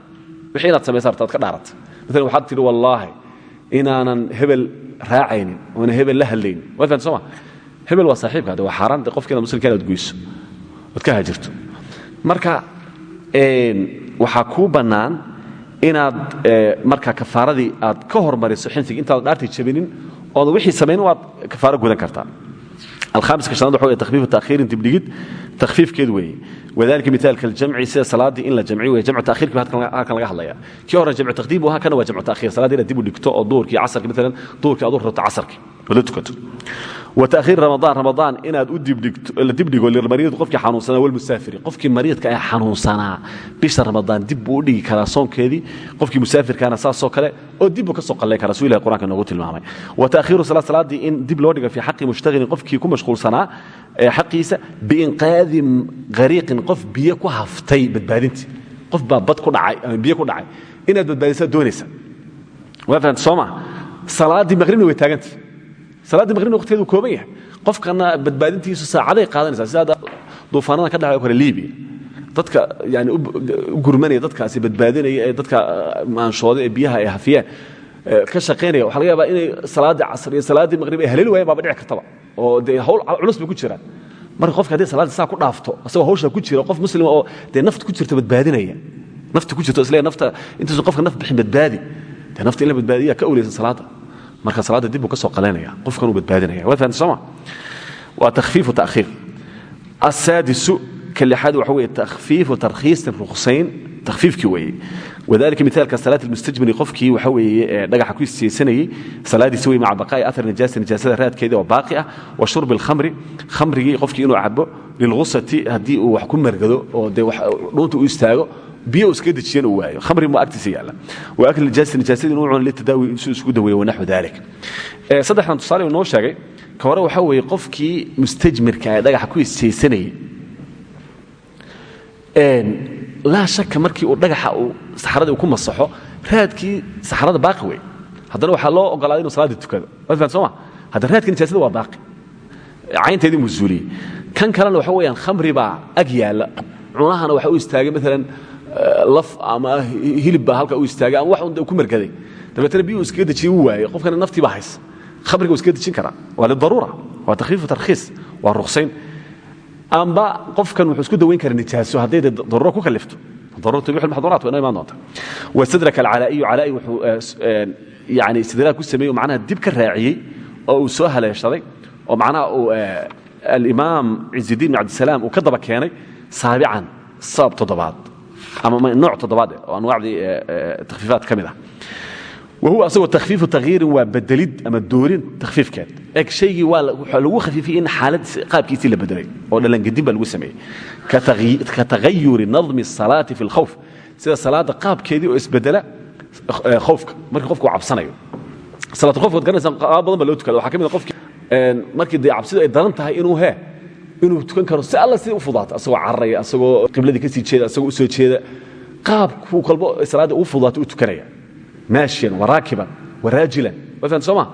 Wixii inaad samaysaa rabtaa ad ka dhaaratay maalan waxaad tidhi wallaahi inaanan hebel raacaynin oona hebel la hadlaynin. Waad fahamta soo ma? Hebel waa saaxiibkaade waa xaaraan de qofka inaad muslimka inaad goyso. Ood ka hajirto marka waxaa kuu bannaan inaad marka kafaaradii aad ka hormariso xinfiga intaadan dhaartii jabinin ooda wixii samaynin waad kafaaro gudan kartaa dibdhigid takhfiifkeed weeye wadalika mitaalka aljamci sida salaaddii in la jamciyo weye jamcu ta'khirki ba halkan laga hadlaya kii hore jamcu taqdiim bu ahaa kana waa jamcu ta'khir saladdii inaad dib u dhigto oo duhurkii casarki maalan duhurkii aad u rarto casarkii wtaiir ramadaan ramadaan inaad la dibdhigo lilmariid qofkii xanuunsanaa walmusaafiri qofkii mariidka ee xanuunsanaa bisha ramadaan dib buu u dhigi karaa soonkeedii qofkii musaafirkaana saasoo kale oo dibbuu ka soo qallayn karaa suu ilahay qur'anka noogu tilmaamay wa ta'khiiru salaad salaaddii in dib loo dhiga fii xaqi mushtahilin qofkii ku mashquulsanaa ee xaqiisa biinqaadi hariiqin qof biyo ku haftay badbaadintii qof baa bad ku dhacay ama biyo ku dhacay inaad badbaadisaa doonaysa waa fahamta soo maa salaaddii salaadii maqribna waqtigeedu kooban yahay. Qofkana badbaadintiisu saacaday qaadanaysaa sida duufaanadan ka dhacay o kale libiya dadka yani u gurmanaya dadkaasi badbaadinaya ee dadka maanshooda ee biyaha ay hafiyeen ka shaqaynaya waxa laga yaabaa inay salaaddii casr iyo salaaddii maqrib ay haleeli waayeen baaba dhici kartaba. Oo dee hawl culus ku jiraan. Marka qofka haddii salaaddii saa ku dhaafto asagoo hawshaa ku jira qof muslima oo dee nafta ku jirta badbaadinaya. Nafta ku jirto isle nafta intuusan qofka naf bixin badbaadi dee nafta in la badbaadiyaa ka awleysan salaadda marka salaadda dib buu ka soo qalaynaya qofkan uu badbaadinaya waa fahamta sooma waa takhfiifu ta'khiir. Asaadisu ka lixaad waxa weeye takhfiifu tarkhiisin ruqsayn takhfiifkii weeye. Wadalika mitaalka salaat almustajmiri qofkii waxa weeye dhagaxa ku istiyeysanayey salaadiisa wey maca baqaa'i athar nijaasa nijaasada raadkeedii oo baaqi ah wa shurbi alkhamri khamrigii qofkii inuu cabo lilghusati haddii uu wax ku margado oo dee dhuunta u istaago biyo iska dejiyan uu waayo khamri mu agtiisa yaalla wa akli nijaasa nijaasadii inuu cuno litadaawi suu isugu daweeyo wanaxwu dalik saddexdan tusaale uu noo sheegay ka hore waxaa weeye qofkii mustajmirka ee dhagaxa ku istiyeysanayey laa shaka markii uu dhagaxa uu saxradii uu ku masaxo raadkii saxrada baaqi wey haddana waxaa loo ogolaaday inuu salaadii tukado waa fahan sooma haddana raadkii nijaasada waa baaqi caynteedii muu zuuliyey kan kalena waxa weeyaan khamri baa ag yaalla cunahana waxa u istaagay maalan laf ama hilib baa halka u istaagay ama wax un ku margaday dabeetana biyu iskaga dejiye u waayey qofkana naftii baa hays khamriga uu iskaga dejin karaa. Waa lidaruura. Waa takhfiifu tarkhiis. Waa ruqsayn. Amba qofkan wuxuu isku dawayn karaa nijaaso hadday daruuro ku kalifto. Lmaxduuraat waa inoo imaan doonta wastadraka alcalaa'iyu calaa'i wuxuu yani istidraag ku sameeyey oo macnaha dib ka raaciyey oo uu soo haleeshaday oo macnaha uu alimaam cizidiin bin cabdisalaam uu ka daba keenay saabican sabab toddobaad ama nooc toddobaad oo anwaacdii takhfiifaad ka mid ah wahuwa asagoo takhfiifu takyiirin waa bedelid ama doorin takhfiifkeed eg shaygii waa lagu khafiifiyey in xaalad qaabkiisii la bedelay oo dhalangedin baa lagu sameeyey ka tagayuri nadmi الsalaati fi اlkhawf sida salaadda qaabkeedii oo isbedela khowfka markii qofku uu cabsanayo salaatulkhofka ad garanaysan qaab badan baa loo tukada waxaa ka mid a qofki markii dee cabsidu ay daran tahay inuu hee inuu tukan karo si alla sida u fudaato asagoo cararaya asagoo qibladii ka sii jeeda asagoo u soo jeeda qaabkuu kolbo salaadda ugu fudaato u tukanaya. Maashiyan waraakiban waraajilan waa fahamta soo ma?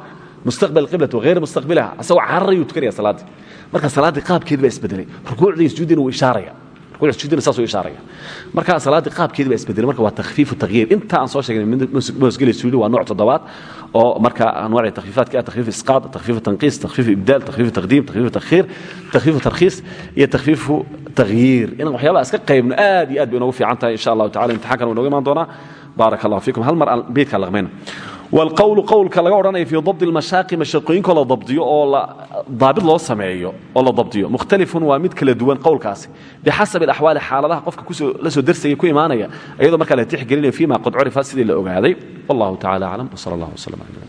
Mustaqbal qiblati wagayr mustaqbilaha. Asagoo cararayuu tukanaya salaaddii marka salaaddii qaabkeedii baa isbedelay. Rukuucdii sujuuddina wuu ishaaraya. Marka salaaddii qaabkeedii baa isbedelay. Marka waa takhfiifu takhyiir inta aan soo sheegnay mosgeli sujuudi waa nooc toddobaad oo marka anwaacii takhfiifaadka ah takhfiif isqaad takhfiifu tanqiis takhfiifu ibdaal takhfiifu taqdiim takhfiifu takhiir takhfiifu tarkhiis iyo takhfiifu takhyiir inaan waxyaabaha iska qaybno aad iyo aad bay inoogu fiican tahay insha allahu tacala imtixaankan wuu inooga imaan doonaa. Baarak allah fiikum. Hal mar aan beydka laqmayna wlqowlu qowlka laga odhanaya fii dabdi lmashaaqi mashaqooyinko la dabdiyo oo daabit loo sameeyo oo la dabdiyo mukhtalifun waa mid kala duwan qowlkaasi bixasabi alaxwaali xaaladaha qofka la soo dersagay ku imaanaya ayadoo markaa la tixgelinayo fima qad curifa sidii la ogaaday wallahu tacala aclam wsal allah wslam